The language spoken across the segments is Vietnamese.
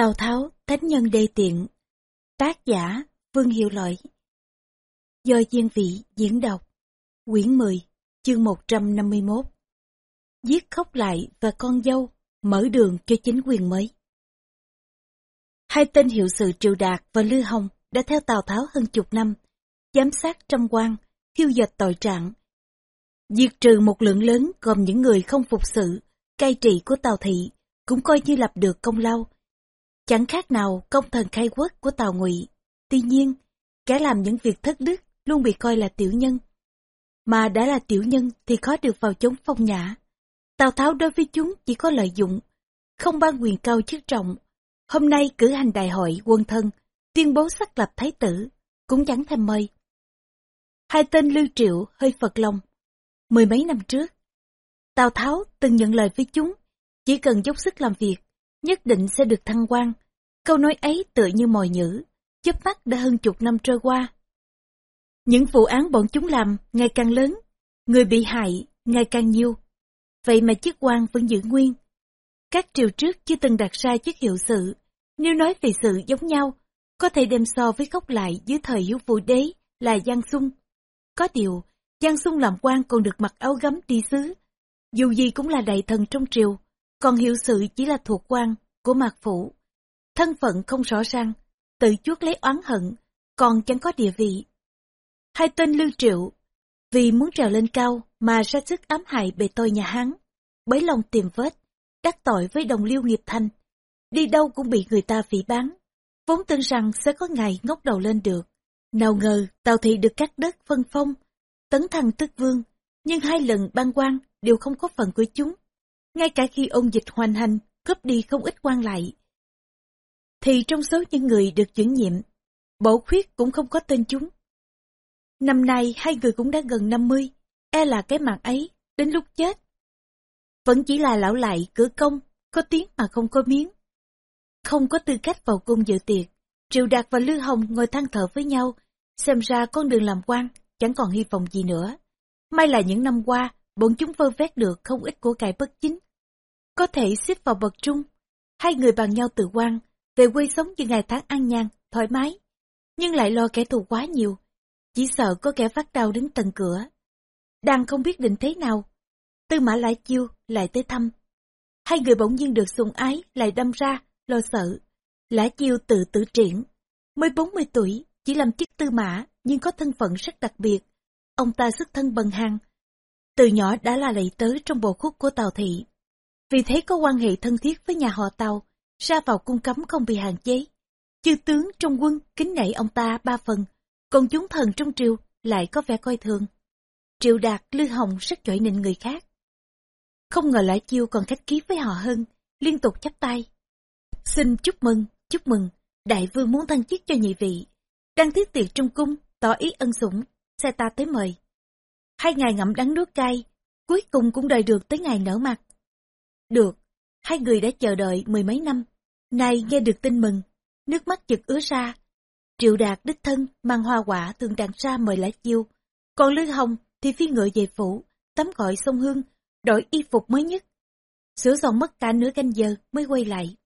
Tào Tháo, Thánh Nhân Đê Tiện Tác giả, Vương Hiệu Lợi Do Diên Vị diễn đọc Quyển 10, chương 151 Giết khóc lại và con dâu, mở đường cho chính quyền mới. Hai tên hiệu sự Triệu Đạt và Lư Hồng đã theo Tào Tháo hơn chục năm, giám sát trăm quan, thiêu dệt tội trạng. Diệt trừ một lượng lớn gồm những người không phục sự, cai trị của Tào Thị, cũng coi như lập được công lao Chẳng khác nào công thần khai quốc của Tào Ngụy. Tuy nhiên, kẻ làm những việc thất đức luôn bị coi là tiểu nhân. Mà đã là tiểu nhân thì khó được vào chốn phong nhã. Tào Tháo đối với chúng chỉ có lợi dụng, không ban quyền cao chức trọng. Hôm nay cử hành đại hội quân thân, tuyên bố xác lập thái tử, cũng chẳng thèm mời. Hai tên Lưu Triệu hơi phật lòng. Mười mấy năm trước, Tào Tháo từng nhận lời với chúng, chỉ cần dốc sức làm việc, nhất định sẽ được thăng quan. Câu nói ấy tựa như mồi nhữ, chớp mắt đã hơn chục năm trôi qua. Những vụ án bọn chúng làm ngày càng lớn, người bị hại ngày càng nhiều. Vậy mà chức quan vẫn giữ nguyên. Các triều trước chưa từng đặt ra chức hiệu sự, nếu nói về sự giống nhau, có thể đem so với khóc lại dưới thời hiếu vũ đế là Giang Sung. Có điều, Giang Sung làm quan còn được mặc áo gấm đi xứ. Dù gì cũng là đại thần trong triều, còn hiệu sự chỉ là thuộc quan của mạc phủ. Thân phận không rõ ràng, tự chuốc lấy oán hận, còn chẳng có địa vị. Hai tên lưu triệu, vì muốn trèo lên cao mà ra sức ám hại bề tôi nhà hắn, bấy lòng tìm vết, đắc tội với đồng liêu nghiệp thành. Đi đâu cũng bị người ta phỉ bán, vốn tin rằng sẽ có ngày ngóc đầu lên được. Nào ngờ Tào Thị được cắt đất phân phong, tấn thăng tức vương, nhưng hai lần ban quan đều không có phần của chúng ngay cả khi ông dịch hoành hành, cướp đi không ít quan lại. Thì trong số những người được chuyển nhiệm, bổ khuyết cũng không có tên chúng. Năm nay hai người cũng đã gần 50, e là cái mạng ấy, đến lúc chết. Vẫn chỉ là lão lại cửa công, có tiếng mà không có miếng. Không có tư cách vào cung dự tiệc, Triệu Đạt và Lư Hồng ngồi than thở với nhau, xem ra con đường làm quan chẳng còn hy vọng gì nữa. May là những năm qua, bọn chúng vơ vét được không ít của cải bất chính. Có thể xếp vào bậc trung, hai người bàn nhau tự quan, về quê sống như ngày tháng an nhàn, thoải mái, nhưng lại lo kẻ thù quá nhiều, chỉ sợ có kẻ phát đau đến tận cửa. Đang không biết định thế nào, tư mã lại chiêu, lại tới thăm. Hai người bỗng nhiên được sùng ái, lại đâm ra, lo sợ. Lã chiêu tự tử triển, mới 40 tuổi, chỉ làm chức tư mã, nhưng có thân phận rất đặc biệt. Ông ta xuất thân bần hàng, từ nhỏ đã là lạy tớ trong bộ khúc của Tào Thị. Vì thế có quan hệ thân thiết với nhà họ Tào, ra vào cung cấm không bị hạn chế. Chư tướng trong quân kính nể ông ta ba phần, còn chúng thần trong triều lại có vẻ coi thường. Triệu Đạt, Lư Hồng rất chọi nịnh người khác. Không ngờ lại chiêu còn khách ký với họ hơn, liên tục chắp tay. Xin chúc mừng, chúc mừng, đại vương muốn thăng chức cho nhị vị. Đang thiết tiệc trong cung, tỏ ý ân sủng, xe ta tới mời. Hai ngày ngậm đắng nuốt cay, cuối cùng cũng đợi được tới ngày nở mặt. Được, hai người đã chờ đợi mười mấy năm, nay nghe được tin mừng, nước mắt chực ứa ra. Triệu Đạt đích thân mang hoa quả thường đàn ra mời lã chiêu, còn Lư Hồng thì phi ngựa về phủ, tắm gọi sông Hương, đổi y phục mới nhất. Sửa soạn mất cả nửa canh giờ mới quay lại.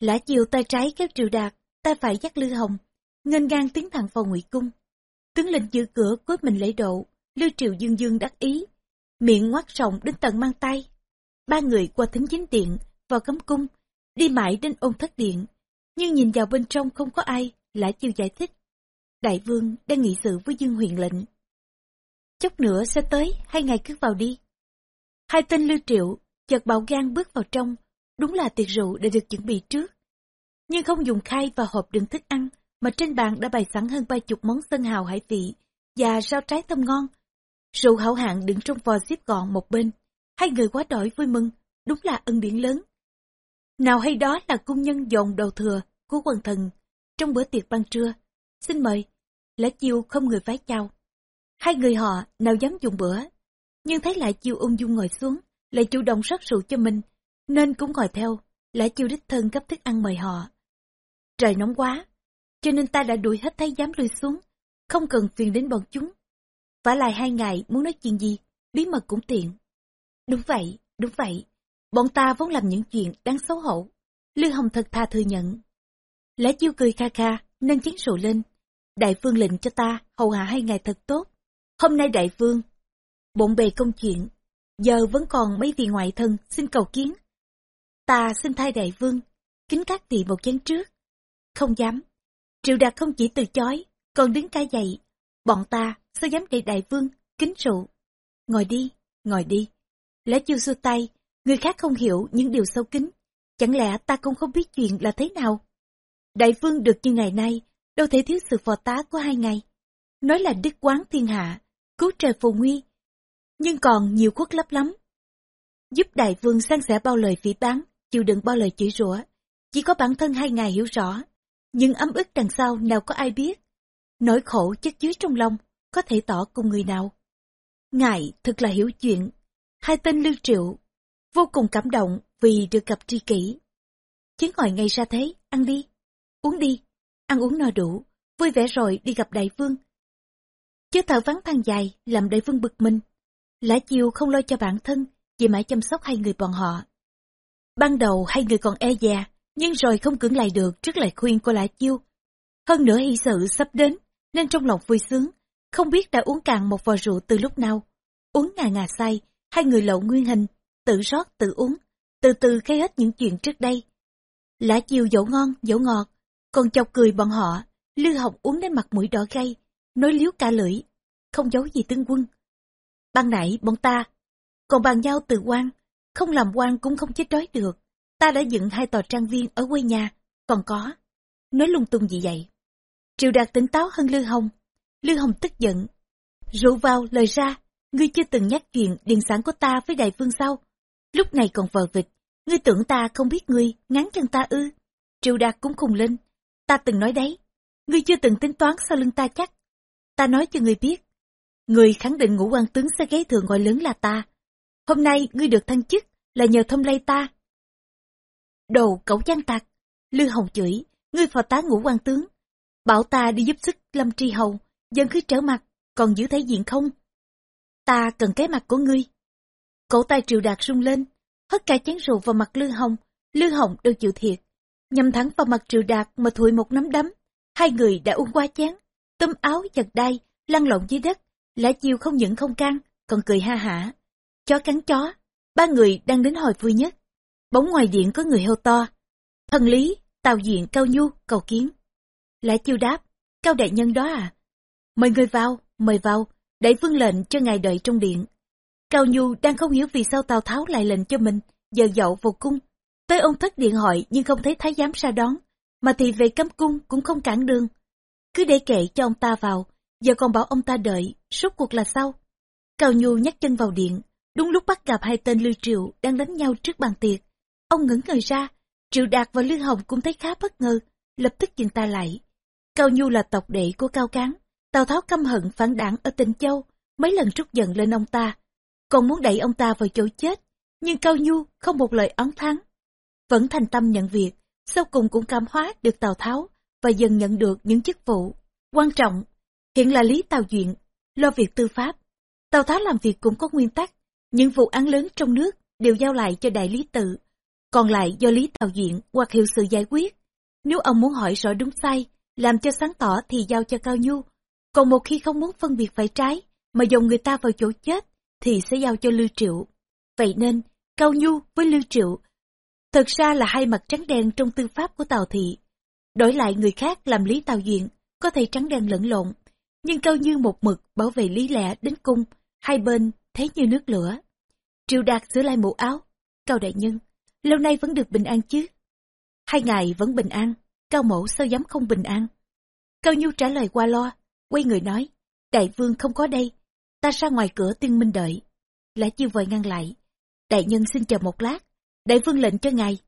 Lã chiêu tay trái kéo Triệu Đạt, tay phải dắt Lư Hồng, ngân ngang tiến thẳng vào ngụy cung. Tướng lệnh giữ cửa cúi mình lễ độ, Lưu Triệu Dương Dương đắc ý, miệng ngoắt rộng đến tận mang tay. Ba người qua thính chính điện, vào cấm cung, đi mãi đến ôn thất điện. Nhưng nhìn vào bên trong không có ai, lại chiều giải thích. Đại vương đang nghị sự với Dương huyền lệnh. Chốc nữa sẽ tới, hai ngày cứ vào đi. Hai tên Lưu Triệu, chợt bạo gan bước vào trong, đúng là tiệc rượu đã được chuẩn bị trước. Nhưng không dùng khay và hộp đựng thức ăn, mà trên bàn đã bày sẵn hơn ba chục món sân hào hải vị và rau trái thơm ngon, Rượu hảo hạng đựng trong vò xếp gọn một bên, hai người quá đổi vui mừng, đúng là ân điển lớn. Nào hay đó là cung nhân dồn đầu thừa của quần thần trong bữa tiệc ban trưa. Xin mời, Lã chiêu không người vái chào. Hai người họ nào dám dùng bữa, nhưng thấy lại chiêu ung dung ngồi xuống, lại chủ động rót rượu cho mình, nên cũng ngồi theo, Lã chiêu đích thân cấp thức ăn mời họ. Trời nóng quá, cho nên ta đã đuổi hết thấy dám lui xuống, không cần phiền đến bọn chúng vả lại hai ngày muốn nói chuyện gì, bí mật cũng tiện. Đúng vậy, đúng vậy. Bọn ta vốn làm những chuyện đáng xấu hổ. Lư Hồng thật tha thừa nhận. Lã chiêu cười kha kha, nâng chén rượu lên. Đại vương lệnh cho ta, hầu hạ hai ngày thật tốt. Hôm nay đại vương, bộn bề công chuyện, giờ vẫn còn mấy vị ngoại thân xin cầu kiến. Ta xin thay đại vương, kính các vị một chén trước. Không dám. Triệu đạt không chỉ từ chối, còn đứng ca dậy. Bọn ta, sao dám để đại vương, kính rượu. Ngồi đi, ngồi đi. Lẽ chiêu xua tay, người khác không hiểu những điều sâu kín. Chẳng lẽ ta cũng không biết chuyện là thế nào? Đại vương được như ngày nay, đâu thể thiếu sự phò tá của hai ngày. Nói là đức quán thiên hạ, cứu trời phù nguy. Nhưng còn nhiều khuất lấp lắm. Giúp đại vương san sẻ bao lời phỉ bán, chịu đựng bao lời chửi rủa. Chỉ có bản thân hai ngày hiểu rõ. Nhưng ấm ức đằng sau nào có ai biết. Nỗi khổ chất chứa trong lòng, có thể tỏ cùng người nào. Ngài thật là hiểu chuyện. Hai tên lưu triệu, vô cùng cảm động vì được gặp tri kỷ. Chiến hỏi ngay ra thế, ăn đi, uống đi, ăn uống no đủ, vui vẻ rồi đi gặp đại vương. Chứ thở vắng than dài, làm đại vương bực mình. Lã chiều không lo cho bản thân, chỉ mãi chăm sóc hai người bọn họ. Ban đầu hai người còn e dè, nhưng rồi không cưỡng lại được trước lời khuyên của Lã chiêu. Hơn nữa hy sự sắp đến, nên trong lòng vui sướng, không biết đã uống cạn một vò rượu từ lúc nào. Uống ngà ngà say, hai người lộ nguyên hình, tự rót tự uống, từ từ khai hết những chuyện trước đây. Lã chiều dỗ ngon, dỗ ngọt, còn chọc cười bọn họ, Lư Học uống đến mặt mũi đỏ gay, nói liếu cả lưỡi, không giấu gì tướng quân. Ban nãy bọn ta, còn bàn giao từ quan, không làm quan cũng không chết đói được. Ta đã dựng hai tòa trang viên ở quê nhà, còn có. Nói lung tung gì vậy? Triệu Đạt tỉnh táo hơn Lư Hồng. Lư Hồng tức giận. Rượu vào lời ra, ngươi chưa từng nhắc chuyện điền sản của ta với đại vương sao? Lúc này còn vờ vịt, ngươi tưởng ta không biết ngươi, ngán chân ta ư. Triệu Đạt cũng khùng lên. Ta từng nói đấy, ngươi chưa từng tính toán sau lưng ta chắc. Ta nói cho ngươi biết, người khẳng định ngũ quan tướng sẽ ghế thường gọi lớn là ta. Hôm nay ngươi được thăng chức là nhờ thông lây ta. Đồ cẩu gian tạc, Lư Hồng chửi, ngươi phò tá ngũ quan tướng. Bảo ta đi giúp sức Lâm Tri Hầu, dân cứ trở mặt, còn giữ thể diện không? Ta cần cái mặt của ngươi. Cổ tay triệu đạt rung lên, hất cả chén rượu vào mặt Lư Hồng, Lư Hồng đều chịu thiệt. Nhằm thẳng vào mặt triệu đạt mà thụi một nắm đấm, hai người đã uống qua chén, tấm áo giật đai, lăn lộn dưới đất, lã chiêu không những không can, còn cười ha hả. Chó cắn chó, ba người đang đến hồi vui nhất. Bóng ngoài điện có người hô to. Thần lý, tào diện cao nhu, cầu kiến. Lã chiêu đáp, cao đại nhân đó à? Mời người vào, mời vào, để vương lệnh cho ngài đợi trong điện. Cao Nhu đang không hiểu vì sao Tào Tháo lại lệnh cho mình, giờ dậu vào cung. Tới ông thất điện hỏi nhưng không thấy thái giám ra đón, mà thì về cấm cung cũng không cản đường. Cứ để kệ cho ông ta vào, giờ còn bảo ông ta đợi, suốt cuộc là sao? Cao Nhu nhắc chân vào điện, đúng lúc bắt gặp hai tên Lưu Triệu đang đánh nhau trước bàn tiệc. Ông ngẩng người ra, Triệu Đạt và Lưu Hồng cũng thấy khá bất ngờ, lập tức dừng ta lại. Cao Nhu là tộc đệ của Cao Cán, Tào Tháo căm hận phản đảng ở Tịnh Châu, mấy lần trút giận lên ông ta, còn muốn đẩy ông ta vào chỗ chết, nhưng Cao Nhu không một lời oán thắng. Vẫn thành tâm nhận việc, sau cùng cũng cảm hóa được Tào Tháo và dần nhận được những chức vụ. Quan trọng, hiện là Lý Tào Duyện, lo việc tư pháp. Tào Tháo làm việc cũng có nguyên tắc, những vụ án lớn trong nước đều giao lại cho đại lý tự, còn lại do Lý Tào Duyện hoặc hiệu sự giải quyết. Nếu ông muốn hỏi rõ đúng sai, làm cho sáng tỏ thì giao cho Cao Nhu, còn một khi không muốn phân biệt phải trái, mà dòng người ta vào chỗ chết, thì sẽ giao cho Lưu Triệu. Vậy nên, Cao Nhu với Lưu Triệu thật ra là hai mặt trắng đen trong tư pháp của Tào Thị. Đổi lại người khác làm Lý Tào Duyện, có thể trắng đen lẫn lộn, nhưng Cao Như một mực bảo vệ lý lẽ đến cung, hai bên thế như nước lửa. Triệu Đạt sửa lại mũ áo, Cao Đại Nhân, lâu nay vẫn được bình an chứ? Hai ngày vẫn bình an, Cao Mẫu sao dám không bình an? Cao Nhu trả lời qua lo, quay người nói, Đại Vương không có đây, ta ra ngoài cửa tiên minh đợi. Lã chiêu vội ngăn lại. Đại nhân xin chờ một lát, đại vương lệnh cho ngài.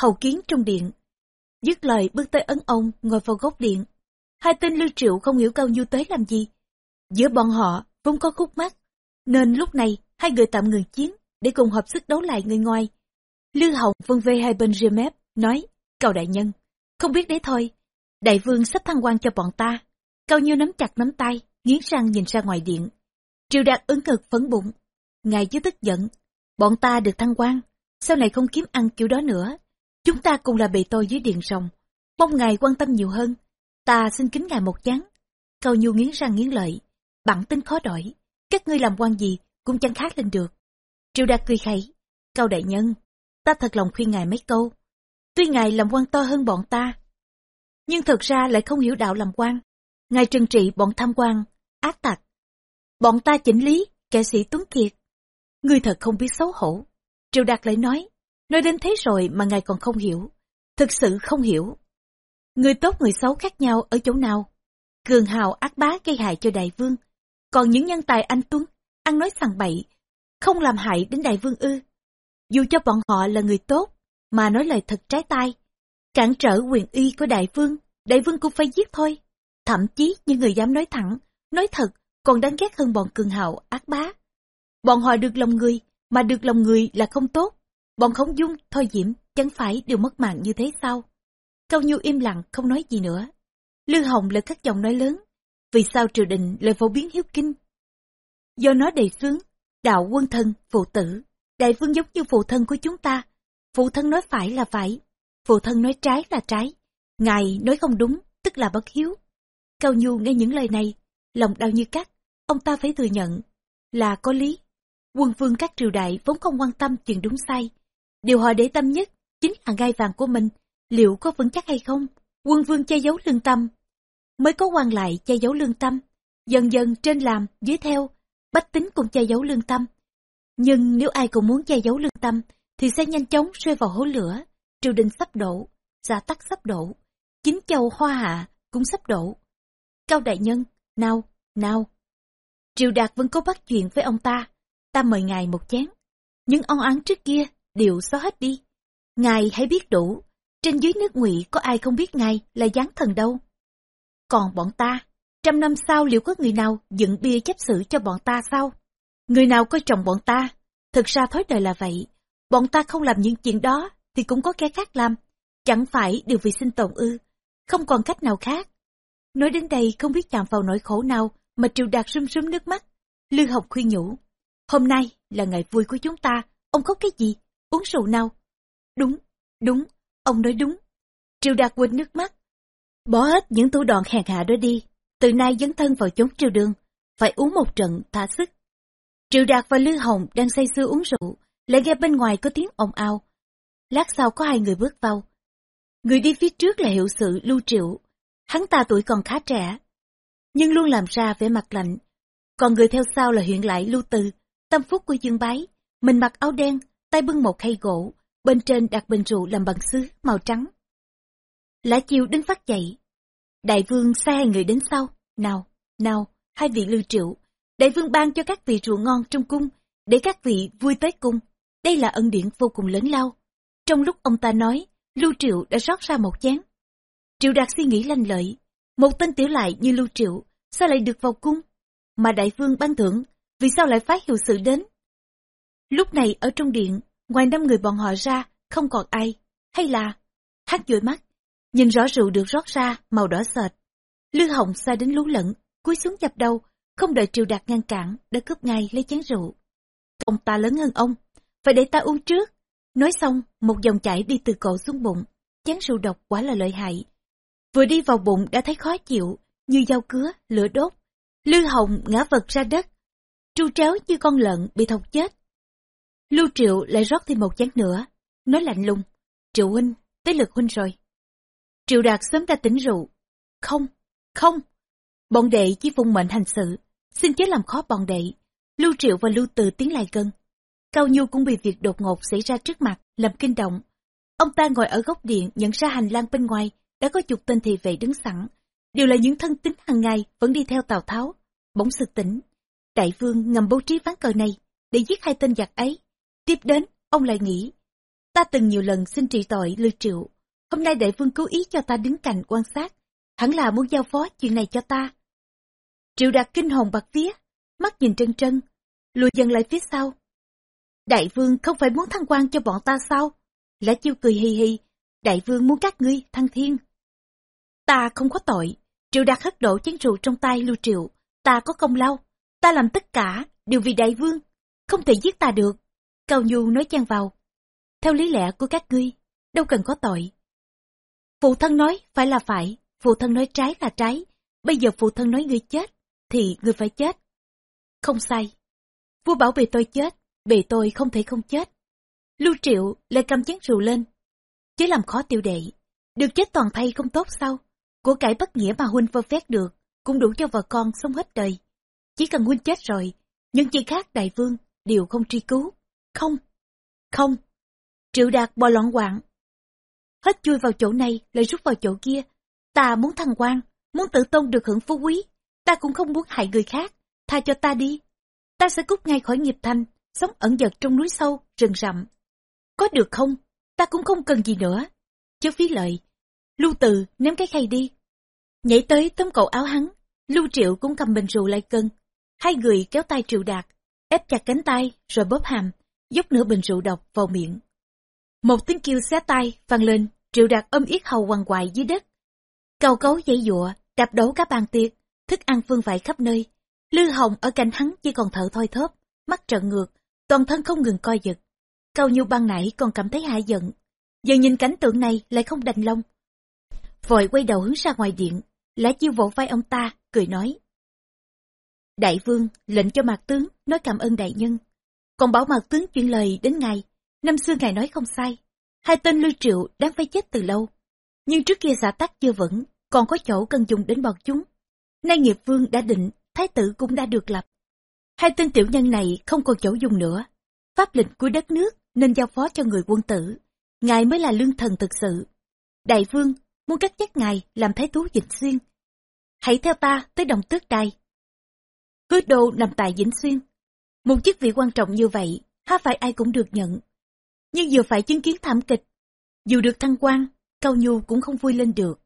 Hầu kiến trong điện. Dứt lời bước tới ấn ông ngồi vào góc điện. Hai tên lưu triệu không hiểu cao nhu tới làm gì. Giữa bọn họ vốn có khúc mắc, nên lúc này hai người tạm ngừng chiến để cùng hợp sức đấu lại người ngoài. Lưu Hồng vân vê hai bên ria mép, nói, cầu đại nhân, không biết đấy thôi, đại vương sắp thăng quan cho bọn ta. Cao như nắm chặt nắm tay, nghiến răng nhìn ra ngoài điện. Triều Đạt ứng ngực phấn bụng. Ngài chứ tức giận. Bọn ta được thăng quan, sau này không kiếm ăn kiểu đó nữa. Chúng ta cùng là bề tôi dưới điện rồng. Mong ngài quan tâm nhiều hơn. Ta xin kính ngài một chán. Cao Nhu nghiến răng nghiến lợi. Bản tính khó đổi. Các ngươi làm quan gì cũng chẳng khác lên được. triều Đạt cười khẩy. Cao đại nhân, ta thật lòng khuyên ngài mấy câu. Tuy ngài làm quan to hơn bọn ta, nhưng thật ra lại không hiểu đạo làm quan. Ngài trừng trị bọn tham quan, ác tặc. Bọn ta chỉnh lý, kẻ sĩ tuấn kiệt. Ngươi thật không biết xấu hổ. Triệu Đạt lại nói, nói đến thế rồi mà ngài còn không hiểu. Thực sự không hiểu. Người tốt người xấu khác nhau ở chỗ nào? Cường hào ác bá gây hại cho đại vương. Còn những nhân tài anh Tuấn, ăn nói sằng bậy, không làm hại đến đại vương ư. Dù cho bọn họ là người tốt, mà nói lời thật trái tai, cản trở quyền uy của đại vương, đại vương cũng phải giết thôi. Thậm chí những người dám nói thẳng, nói thật, còn đáng ghét hơn bọn cường hào ác bá. Bọn họ được lòng người, mà được lòng người là không tốt. Bọn khống dung, thôi diễm, chẳng phải đều mất mạng như thế sao? Cao Nhu im lặng, không nói gì nữa. Lư Hồng lại cắt giọng nói lớn. Vì sao triều đình lại phổ biến hiếu kinh? Do nó đầy xướng, đạo quân thân, phụ tử. Đại vương giống như phụ thân của chúng ta. Phụ thân nói phải là phải, phụ thân nói trái là trái. Ngài nói không đúng, tức là bất hiếu. Cao Nhu nghe những lời này, lòng đau như cắt. Ông ta phải thừa nhận là có lý. Quân vương các triều đại vốn không quan tâm chuyện đúng sai. Điều họ để tâm nhất chính là ngai vàng của mình, liệu có vững chắc hay không? Quân vương che giấu lương tâm, mới có quan lại che giấu lương tâm. Dần dần trên làm, dưới theo, bách tính cũng che giấu lương tâm. Nhưng nếu ai cũng muốn che giấu lương tâm, thì sẽ nhanh chóng rơi vào hố lửa. Triều đình sắp đổ, gia tắc sắp đổ, chính châu hoa hạ cũng sắp đổ. Cao đại nhân, nào, nào. Triều Đạt vẫn có bắt chuyện với ông ta, ta mời ngài một chén. Những ông án trước kia đều xóa hết đi. Ngài hãy biết đủ, trên dưới nước ngụy có ai không biết ngài là gián thần đâu. Còn bọn ta, trăm năm sau liệu có người nào dựng bia chấp xử cho bọn ta sao? Người nào coi trọng bọn ta? Thực ra thói đời là vậy. Bọn ta không làm những chuyện đó thì cũng có kẻ khác làm. Chẳng phải đều vì sinh tồn ư. Không còn cách nào khác. Nói đến đây không biết chạm vào nỗi khổ nào mà Triều Đạt rưng rưng nước mắt. Lư Học khuyên nhủ. Hôm nay là ngày vui của chúng ta. Ông khóc cái gì? Uống rượu nào? Đúng, đúng, ông nói đúng. Triều Đạt quên nước mắt. Bỏ hết những thủ đoạn hèn hạ đó đi. Từ nay dấn thân vào chốn triều đường. Phải uống một trận thả sức. Triệu Đạt và Lư Hồng đang say sưa uống rượu, lại nghe bên ngoài có tiếng ồn ào. Lát sau có hai người bước vào. Người đi phía trước là hiệu sự Lưu Triệu. Hắn ta tuổi còn khá trẻ, nhưng luôn làm ra vẻ mặt lạnh. Còn người theo sau là huyện lại Lưu Từ, tâm phúc của Dương Bái. Mình mặc áo đen, tay bưng một khay gỗ, bên trên đặt bình rượu làm bằng sứ màu trắng. Lã chiêu đứng phát dậy. Đại vương sai hai người đến sau. Nào, nào, hai vị Lưu Triệu, Đại vương ban cho các vị rượu ngon trong cung, để các vị vui tới cung. Đây là ân điển vô cùng lớn lao. Trong lúc ông ta nói, Lưu Triệu đã rót ra một chén. Triệu Đạt suy nghĩ lanh lợi. Một tên tiểu lại như Lưu Triệu, sao lại được vào cung? Mà đại vương ban thưởng, vì sao lại phái hiệu sự đến? Lúc này ở trong điện, ngoài năm người bọn họ ra, không còn ai. Hay là, hát dội mắt, nhìn rõ rượu được rót ra, màu đỏ sệt. Lư hồng xa đến lú lẫn, cúi xuống dập đầu, không đợi triều đạt ngăn cản, đã cướp ngay lấy chén rượu. Ông ta lớn hơn ông, phải để ta uống trước. Nói xong, một dòng chảy đi từ cổ xuống bụng, chén rượu độc quá là lợi hại. Vừa đi vào bụng đã thấy khó chịu, như dao cứa, lửa đốt. Lư hồng ngã vật ra đất, tru tréo như con lợn bị thọc chết. Lưu Triệu lại rót thêm một chén nữa, nói lạnh lùng, Triệu huynh, tới lượt huynh rồi. Triệu Đạt sớm đã tỉnh rượu. Không, không, bọn đệ chỉ phụng mệnh hành sự, xin chớ làm khó bọn đệ. Lưu Triệu và Lưu Từ tiến lại gần. Cao Nhu cũng bị việc đột ngột xảy ra trước mặt, làm kinh động. Ông ta ngồi ở góc điện nhận ra hành lang bên ngoài, đã có chục tên thị vệ đứng sẵn. Đều là những thân tín hàng ngày vẫn đi theo Tào Tháo. Bỗng sực tỉnh. Đại vương ngầm bố trí ván cờ này, để giết hai tên giặc ấy. Tiếp đến, ông lại nghĩ. Ta từng nhiều lần xin trị tội Lưu Triệu. Hôm nay đại vương cứu ý cho ta đứng cạnh quan sát. Hẳn là muốn giao phó chuyện này cho ta. Triệu đạt kinh hồn bạc vía, mắt nhìn trân trân, lùi dần lại phía sau. Đại vương không phải muốn thăng quan cho bọn ta sao? Lã chiêu cười hì hì, đại vương muốn các ngươi thăng thiên. Ta không có tội, triệu đạt hất đổ chén rượu trong tay lưu triệu, ta có công lao, ta làm tất cả, đều vì đại vương, không thể giết ta được. Cao Nhu nói chan vào. Theo lý lẽ của các ngươi, đâu cần có tội. Phụ thân nói phải là phải, phụ thân nói trái là trái, bây giờ phụ thân nói ngươi chết, thì ngươi phải chết. Không sai. Vua bảo bề tôi chết, bề tôi không thể không chết. Lưu Triệu lại cầm chén rượu lên. Chứ làm khó tiêu đệ, được chết toàn thay không tốt sao? Của cải bất nghĩa mà huynh vơ vét được, cũng đủ cho vợ con sống hết đời. Chỉ cần huynh chết rồi, những chi khác đại vương đều không truy cứu. Không, không. Triệu đạt bò loạn quạng. Hết chui vào chỗ này, lại rút vào chỗ kia. Ta muốn thăng quan, muốn tự tôn được hưởng phú quý. Ta cũng không muốn hại người khác. Tha cho ta đi. Ta sẽ cút ngay khỏi nghiệp thành, sống ẩn dật trong núi sâu, rừng rậm. Có được không? Ta cũng không cần gì nữa. Chớ phí lợi. Lưu từ ném cái khay đi. Nhảy tới tấm cậu áo hắn. Lưu triệu cũng cầm bình rượu lại cân. Hai người kéo tay triệu đạt, ép chặt cánh tay rồi bóp hàm, dốc nửa bình rượu độc vào miệng. Một tiếng kêu xé tay vang lên, triệu đạt ôm yết hầu quằn quại dưới đất. Cầu cấu dãy dụa, đạp đấu các bàn tiệc, thức ăn vương vãi khắp nơi. Lư Hồng ở cạnh hắn chỉ còn thở thoi thóp, mắt trợn ngược, toàn thân không ngừng coi giật. Cao Nhu ban nãy còn cảm thấy hại giận, giờ nhìn cảnh tượng này lại không đành lòng. Vội quay đầu hướng ra ngoài điện, lã chiêu vỗ vai ông ta, cười nói. Đại vương lệnh cho mạc tướng nói cảm ơn đại nhân. Còn bảo mạc tướng chuyển lời đến ngài, năm xưa ngài nói không sai. Hai tên lưu triệu đáng phải chết từ lâu. Nhưng trước kia giả tắc chưa vững, còn có chỗ cần dùng đến bọn chúng. Nay nghiệp vương đã định, thái tử cũng đã được lập. Hai tên tiểu nhân này không còn chỗ dùng nữa. Pháp lệnh của đất nước nên giao phó cho người quân tử. Ngài mới là lương thần thực sự. Đại vương muốn cắt chắc ngài làm thái thú dịch xuyên. Hãy theo ta tới đồng tước đài. Hứa đô nằm tại Vĩnh Xuyên. Một chức vị quan trọng như vậy, há phải ai cũng được nhận. Nhưng vừa phải chứng kiến thảm kịch. Dù được thăng quan, Cao Nhu cũng không vui lên được.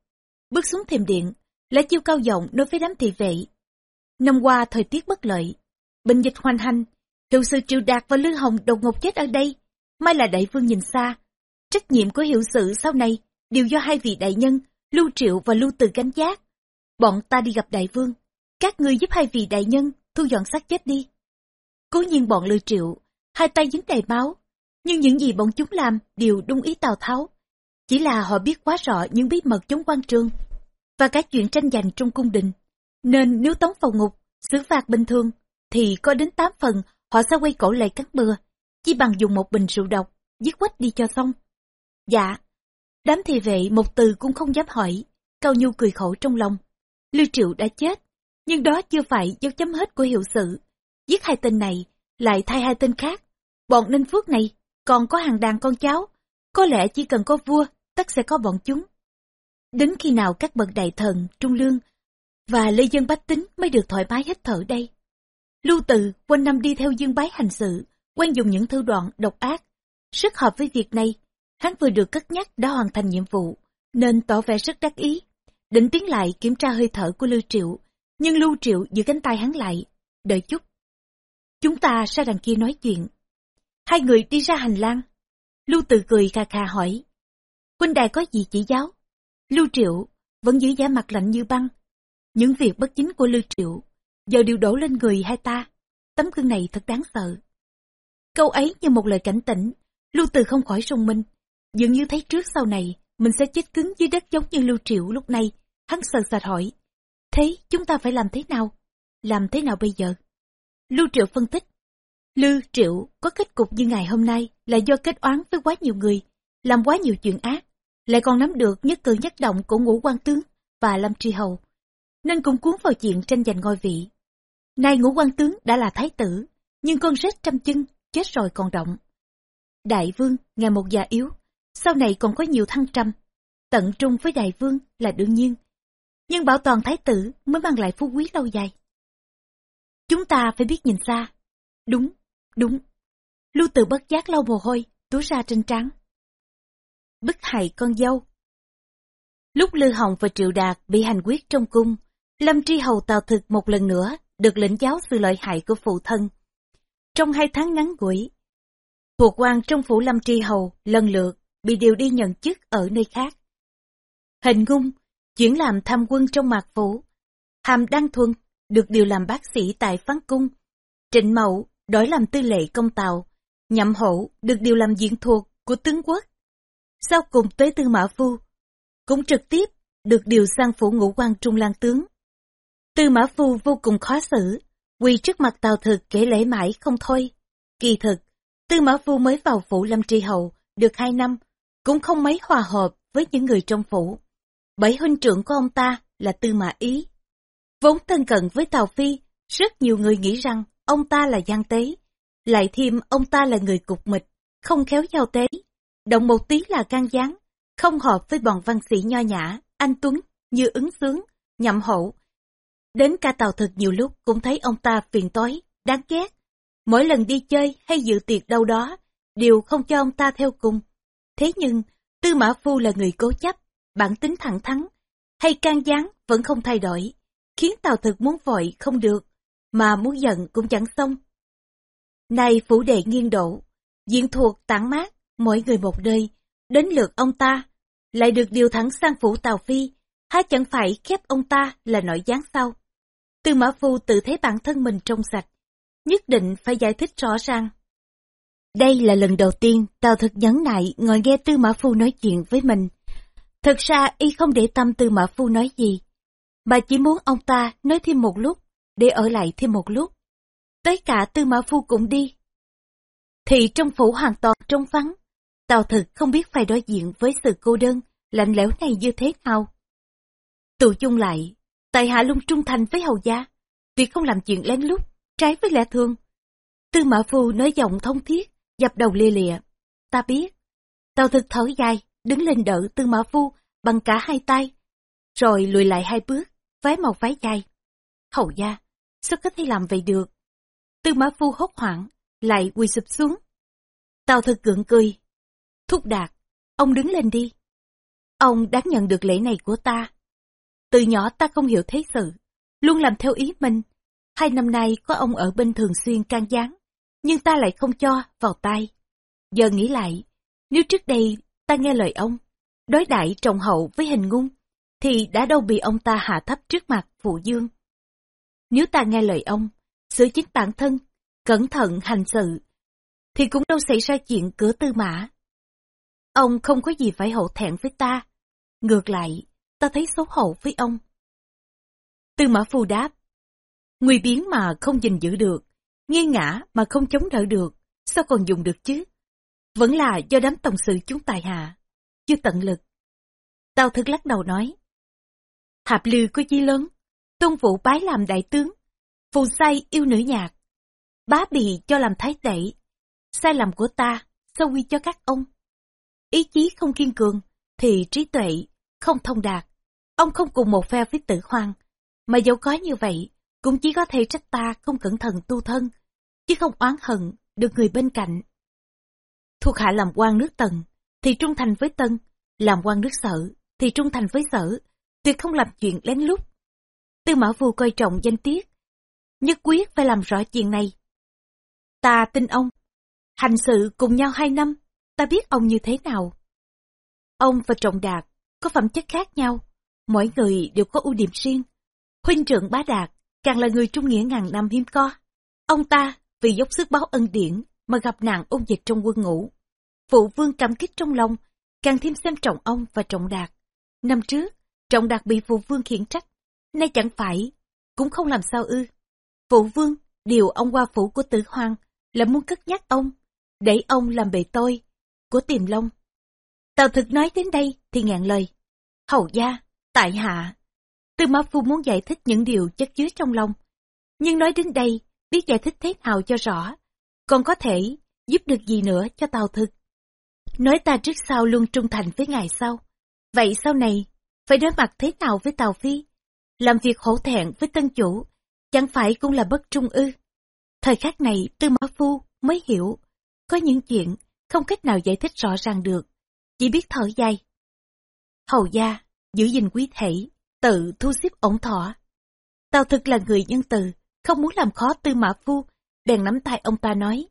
Bước xuống thềm điện, là chiêu cao giọng đối với đám thị vệ. Năm qua thời tiết bất lợi, bệnh dịch hoành hành, hiệu sự triều Đạt và Lương Hồng đột ngột chết ở đây. May là đại vương nhìn xa. Trách nhiệm của hiệu sự sau này đều do hai vị đại nhân, Lưu Triệu và Lưu Từ gánh giác. Bọn ta đi gặp đại vương, các ngươi giúp hai vị đại nhân thu dọn xác chết đi. Cố nhiên bọn lư Triệu, hai tay dính đầy máu, nhưng những gì bọn chúng làm đều đúng ý Tào Tháo. Chỉ là họ biết quá rõ những bí mật chống quan trương và cả chuyện tranh giành trong cung đình. Nên nếu tống vào ngục, xử phạt bình thường, thì có đến 8 phần họ sẽ quay cổ lại cắn bừa, chỉ bằng dùng một bình rượu độc, giết quách đi cho xong. Dạ, đám thị vệ một từ cũng không dám hỏi, Cao Nhu cười khổ trong lòng. Lưu Triệu đã chết, nhưng đó chưa phải dấu chấm hết của hiệu sự. Giết hai tên này, lại thay hai tên khác. Bọn Ninh Phước này, còn có hàng đàn con cháu. Có lẽ chỉ cần có vua, tất sẽ có bọn chúng. Đến khi nào các bậc đại thần, trung lương và lê dân bách tính mới được thoải mái hít thở đây? Lưu Từ quanh năm đi theo dương bái hành sự, quen dùng những thư đoạn độc ác. Rất hợp với việc này, hắn vừa được cất nhắc đã hoàn thành nhiệm vụ, nên tỏ vẻ rất đắc ý. Định tiến lại kiểm tra hơi thở của Lưu Triệu, nhưng Lưu Triệu giữ cánh tay hắn lại. Đợi chút. Chúng ta ra đằng kia nói chuyện. Hai người đi ra hành lang. Lưu Từ cười khà khà hỏi. Huynh đài có gì chỉ giáo? Lưu Triệu vẫn giữ vẻ mặt lạnh như băng. Những việc bất chính của Lưu Triệu giờ đều đổ lên người hai ta. Tấm gương này thật đáng sợ. Câu ấy như một lời cảnh tỉnh, Lưu Từ không khỏi rung minh. Dường như thấy trước sau này, mình sẽ chết cứng dưới đất giống như Lưu Triệu lúc này. Hắn sờ sạt hỏi. Thế chúng ta phải làm thế nào? Làm thế nào bây giờ? Lưu Triệu phân tích. Lưu Triệu có kết cục như ngày hôm nay là do kết oán với quá nhiều người, làm quá nhiều chuyện ác, lại còn nắm được nhất cử nhất động của ngũ quan tướng và Lâm Tri Hầu, nên cũng cuốn vào chuyện tranh giành ngôi vị. Nay ngũ quan tướng đã là thái tử, nhưng con rết trăm chân, chết rồi còn động. Đại vương, ngày một già yếu, sau này còn có nhiều thăng trăm. Tận trung với đại vương là đương nhiên, nhưng bảo toàn thái tử mới mang lại phú quý lâu dài. Chúng ta phải biết nhìn xa. Đúng, đúng. Lưu từ bất giác lau mồ hôi, túa ra trên trán. Bức hại con dâu. Lúc Lư Hồng và Triệu Đạt bị hành quyết trong cung, Lâm Tri Hầu tào thực một lần nữa được lĩnh giáo sự lợi hại của phụ thân. Trong hai tháng ngắn ngủi, thuộc quan trong phủ Lâm Tri Hầu lần lượt bị điều đi nhận chức ở nơi khác. Hình ngung, chuyển làm tham quân trong mạc phủ. Hàm Đăng Thuần được điều làm bác sĩ tại Phán Cung. Trịnh Mậu đổi làm tư lệ công tàu. Nhậm Hổ được điều làm diện thuộc của tướng quốc. sau cùng tới Tư Mã Phu, cũng trực tiếp được điều sang phủ ngũ quan trung lang tướng. Tư Mã Phu vô cùng khó xử, quỳ trước mặt Tào Thực kể lễ mãi không thôi. Kỳ thực, Tư Mã Phu mới vào phủ Lâm Tri Hậu được hai năm, cũng không mấy hòa hợp với những người trong phủ. Bảy huynh trưởng của ông ta là Tư Mã Ý. Vốn thân cận với Tào Phi, rất nhiều người nghĩ rằng ông ta là gian tế. Lại thêm ông ta là người cục mịch, không khéo giao tế. Động một tí là gan gián, không hợp với bọn văn sĩ nho nhã, anh Tuấn, như ứng sướng, nhậm hậu. Đến cả Tào Thực nhiều lúc cũng thấy ông ta phiền tối, đáng ghét. Mỗi lần đi chơi hay dự tiệc đâu đó, đều không cho ông ta theo cùng. Thế nhưng, Tư Mã Phu là người cố chấp, bản tính thẳng thắn, hay can gián vẫn không thay đổi, khiến Tào Thực muốn vội không được, mà muốn giận cũng chẳng xong. Này phủ đệ nghiêng đổ, diện thuộc tản mát, mỗi người một nơi, đến lượt ông ta, lại được điều thẳng sang phủ Tào Phi, há chẳng phải khép ông ta là nội gián sau. Tư Mã Phu tự thấy bản thân mình trong sạch, nhất định phải giải thích rõ ràng. Đây là lần đầu tiên Tào thực nhấn nại ngồi nghe Tư Mã Phu nói chuyện với mình. Thật ra y không để tâm Tư Mã Phu nói gì, mà chỉ muốn ông ta nói thêm một lúc, để ở lại thêm một lúc. Tới cả Tư Mã Phu cũng đi. Thì trong phủ hoàn toàn trống vắng, Tào thực không biết phải đối diện với sự cô đơn, lạnh lẽo này như thế nào. Tụ chung lại, tại hạ luôn trung thành với hầu gia, việc không làm chuyện lén lút, trái với lẽ thường. Tư Mã Phu nói giọng thông thiết, dập đầu lia lịa. Ta biết. Tào thực thở dài, đứng lên đỡ Tư Mã Phu bằng cả hai tay, rồi lùi lại hai bước, vái một váy dài. Hầu gia, sao có thể làm vậy được? Tư Mã Phu hốt hoảng, lại quỳ sụp xuống. Tào thực gượng cười. Thúc đạt, ông đứng lên đi. Ông đáng nhận được lễ này của ta. Từ nhỏ ta không hiểu thế sự, luôn làm theo ý mình. Hai năm nay có ông ở bên thường xuyên can gián, nhưng ta lại không cho vào tay. Giờ nghĩ lại, nếu trước đây ta nghe lời ông, đối đại trọng hậu với hình ngung, thì đã đâu bị ông ta hạ thấp trước mặt phụ dương. Nếu ta nghe lời ông, sửa chính bản thân, cẩn thận hành sự, thì cũng đâu xảy ra chuyện cửa tư mã. Ông không có gì phải hổ thẹn với ta. Ngược lại, ta thấy xấu hổ với ông. Tư mã phù đáp. Nguy biến mà không gìn giữ được, nghiêng ngã mà không chống đỡ được, sao còn dùng được chứ? Vẫn là do đám tổng sự chúng tài hạ, chưa tận lực. Tao thức lắc đầu nói. Hạp lư có chi lớn, tôn vũ bái làm đại tướng, phù say yêu nữ nhạc. Bá bì cho làm thái tệ, sai lầm của ta, sao quy cho các ông. Ý chí không kiên cường, thì trí tuệ, không thông đạt. Ông không cùng một phe với tử hoàng, mà dẫu có như vậy, cũng chỉ có thể trách ta không cẩn thận tu thân, chứ không oán hận được người bên cạnh. Thuộc hạ làm quan nước tần, thì trung thành với tân, làm quan nước sở, thì trung thành với sở, tuyệt không làm chuyện lén lút. Tư mã vua coi trọng danh tiết, nhất quyết phải làm rõ chuyện này. Ta tin ông, hành sự cùng nhau hai năm, ta biết ông như thế nào. Ông và Trọng Đạt có phẩm chất khác nhau, mỗi người đều có ưu điểm riêng. Huynh trưởng Bá Đạt càng là người trung nghĩa ngàn năm hiếm có. Ông ta vì dốc sức báo ân điển mà gặp nạn ôn dịch trong quân ngũ. Phụ vương cảm kích trong lòng, càng thêm xem trọng ông và Trọng Đạt. Năm trước, Trọng Đạt bị phụ vương khiển trách, nay chẳng phải, cũng không làm sao ư. Phụ vương điều ông qua phủ của tử hoàng là muốn cất nhắc ông, để ông làm bề tôi của tiềm long. Tào thực nói đến đây thì ngạn lời. Hầu gia, tại hạ. Tư Mã Phu muốn giải thích những điều chất chứa trong lòng. Nhưng nói đến đây, biết giải thích thế nào cho rõ. Còn có thể giúp được gì nữa cho Tào thực. Nói ta trước sau luôn trung thành với ngài sau. Vậy sau này, phải đối mặt thế nào với Tào Phi? Làm việc hổ thẹn với tân chủ, chẳng phải cũng là bất trung ư. Thời khắc này Tư Mã Phu mới hiểu, có những chuyện không cách nào giải thích rõ ràng được, chỉ biết thở dài. Hầu gia, giữ gìn quý thể, tự thu xếp ổn thỏa. Tào thực là người nhân từ, không muốn làm khó Tư Mã Phu, bèn nắm tay ông ta nói.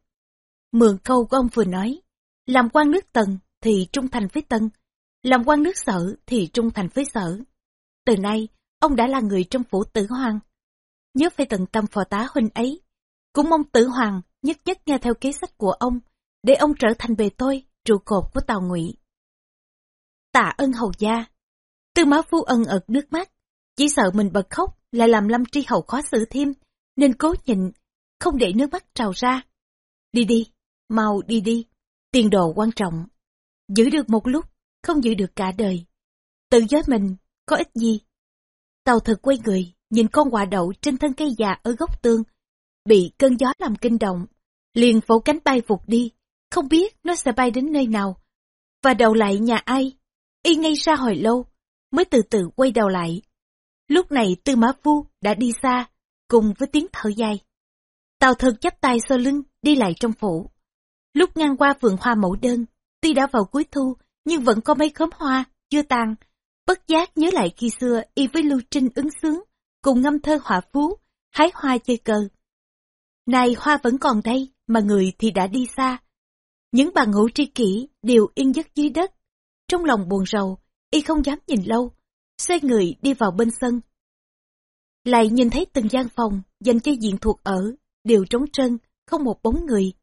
Mượn câu của ông vừa nói, làm quan nước tần thì trung thành với tân, làm quan nước sở thì trung thành với sở. Từ nay, ông đã là người trong phủ tử hoàng. Nhớ phải tận tâm phò tá huynh ấy. Cũng mong tử hoàng nhất nhất nghe theo kế sách của ông, để ông trở thành bề tôi, trụ cột của Tàu Ngụy. tạ ơn hầu gia. Tư mã phu ân ợt nước mắt, chỉ sợ mình bật khóc lại làm lâm tri hầu khó xử thêm, nên cố nhịn, không để nước mắt trào ra. Đi đi, mau đi đi, tiền đồ quan trọng. Giữ được một lúc, không giữ được cả đời. Tự giới mình, có ích gì? Tàu thật quay người, nhìn con quả đậu trên thân cây già ở góc tương, bị cơn gió làm kinh động, liền vỗ cánh bay vụt đi, không biết nó sẽ bay đến nơi nào, và đầu lại nhà ai. Y ngay ra hồi lâu, mới từ từ quay đầu lại. Lúc này Tư Mã Phu đã đi xa, cùng với tiếng thở dài. Tào thật chắp tay sau lưng, đi lại trong phủ. Lúc ngang qua vườn hoa mẫu đơn, tuy đã vào cuối thu, nhưng vẫn có mấy khóm hoa, chưa tàn. Bất giác nhớ lại khi xưa y với Lưu Trinh ứng sướng, cùng ngâm thơ họa phú, hái hoa chơi cờ. Này hoa vẫn còn đây, mà người thì đã đi xa. Những bà ngủ tri kỷ đều yên giấc dưới đất. Trong lòng buồn rầu, y không dám nhìn lâu, xoay người đi vào bên sân. Lại nhìn thấy từng gian phòng dành cho diện thuộc ở, đều trống trơn, không một bóng người.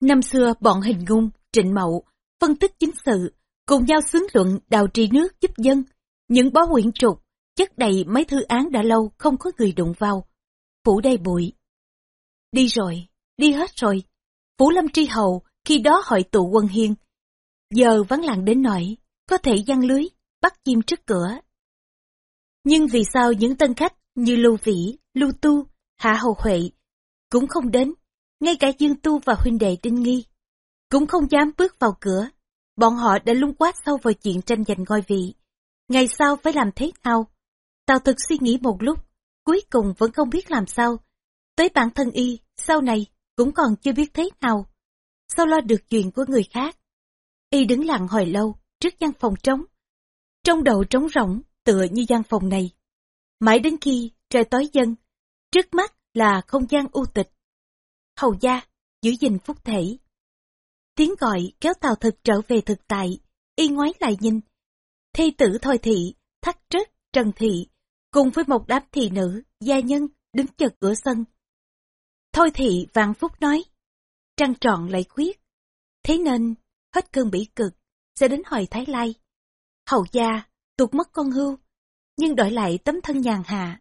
Năm xưa bọn hình ngung, trịnh mậu, phân tích chính sự, cùng nhau xướng luận đào trì nước giúp dân. Những bó quyển trục, chất đầy mấy thư án đã lâu không có người đụng vào. Phủ đầy bụi. Đi rồi, đi hết rồi. Phủ Lâm Tri Hầu khi đó hội tụ quân hiên. Giờ vắng lặng đến nỗi, có thể giăng lưới, bắt chim trước cửa. Nhưng vì sao những tân khách như Lưu Vĩ, Lưu Tu, Hạ Hầu Huệ cũng không đến, ngay cả Dương Tu và huynh đệ Đinh Nghi cũng không dám bước vào cửa. Bọn họ đã lung quát sâu vào chuyện tranh giành ngôi vị. Ngày sau phải làm thế nào? Tào thực suy nghĩ một lúc, cuối cùng vẫn không biết làm sao. Tới bản thân y, sau này cũng còn chưa biết thế nào. Sao lo được chuyện của người khác? Y đứng lặng hồi lâu, trước gian phòng trống. Trong đầu trống rỗng, tựa như gian phòng này. Mãi đến khi trời tối dần, trước mắt là không gian u tịch. Hầu gia, giữ gìn phúc thể. Tiếng gọi kéo tàu thực trở về thực tại, y ngoái lại nhìn. Thi tử thôi thị, thắt trất, trần thị, cùng với một đám thị nữ, gia nhân, đứng chật cửa sân. Thôi thị vạn phúc nói, trăng trọn lại khuyết. Thế nên, hết cơn bỉ cực, sẽ đến hồi Thái Lai. Hầu gia, tuột mất con hưu, nhưng đổi lại tấm thân nhàn hạ.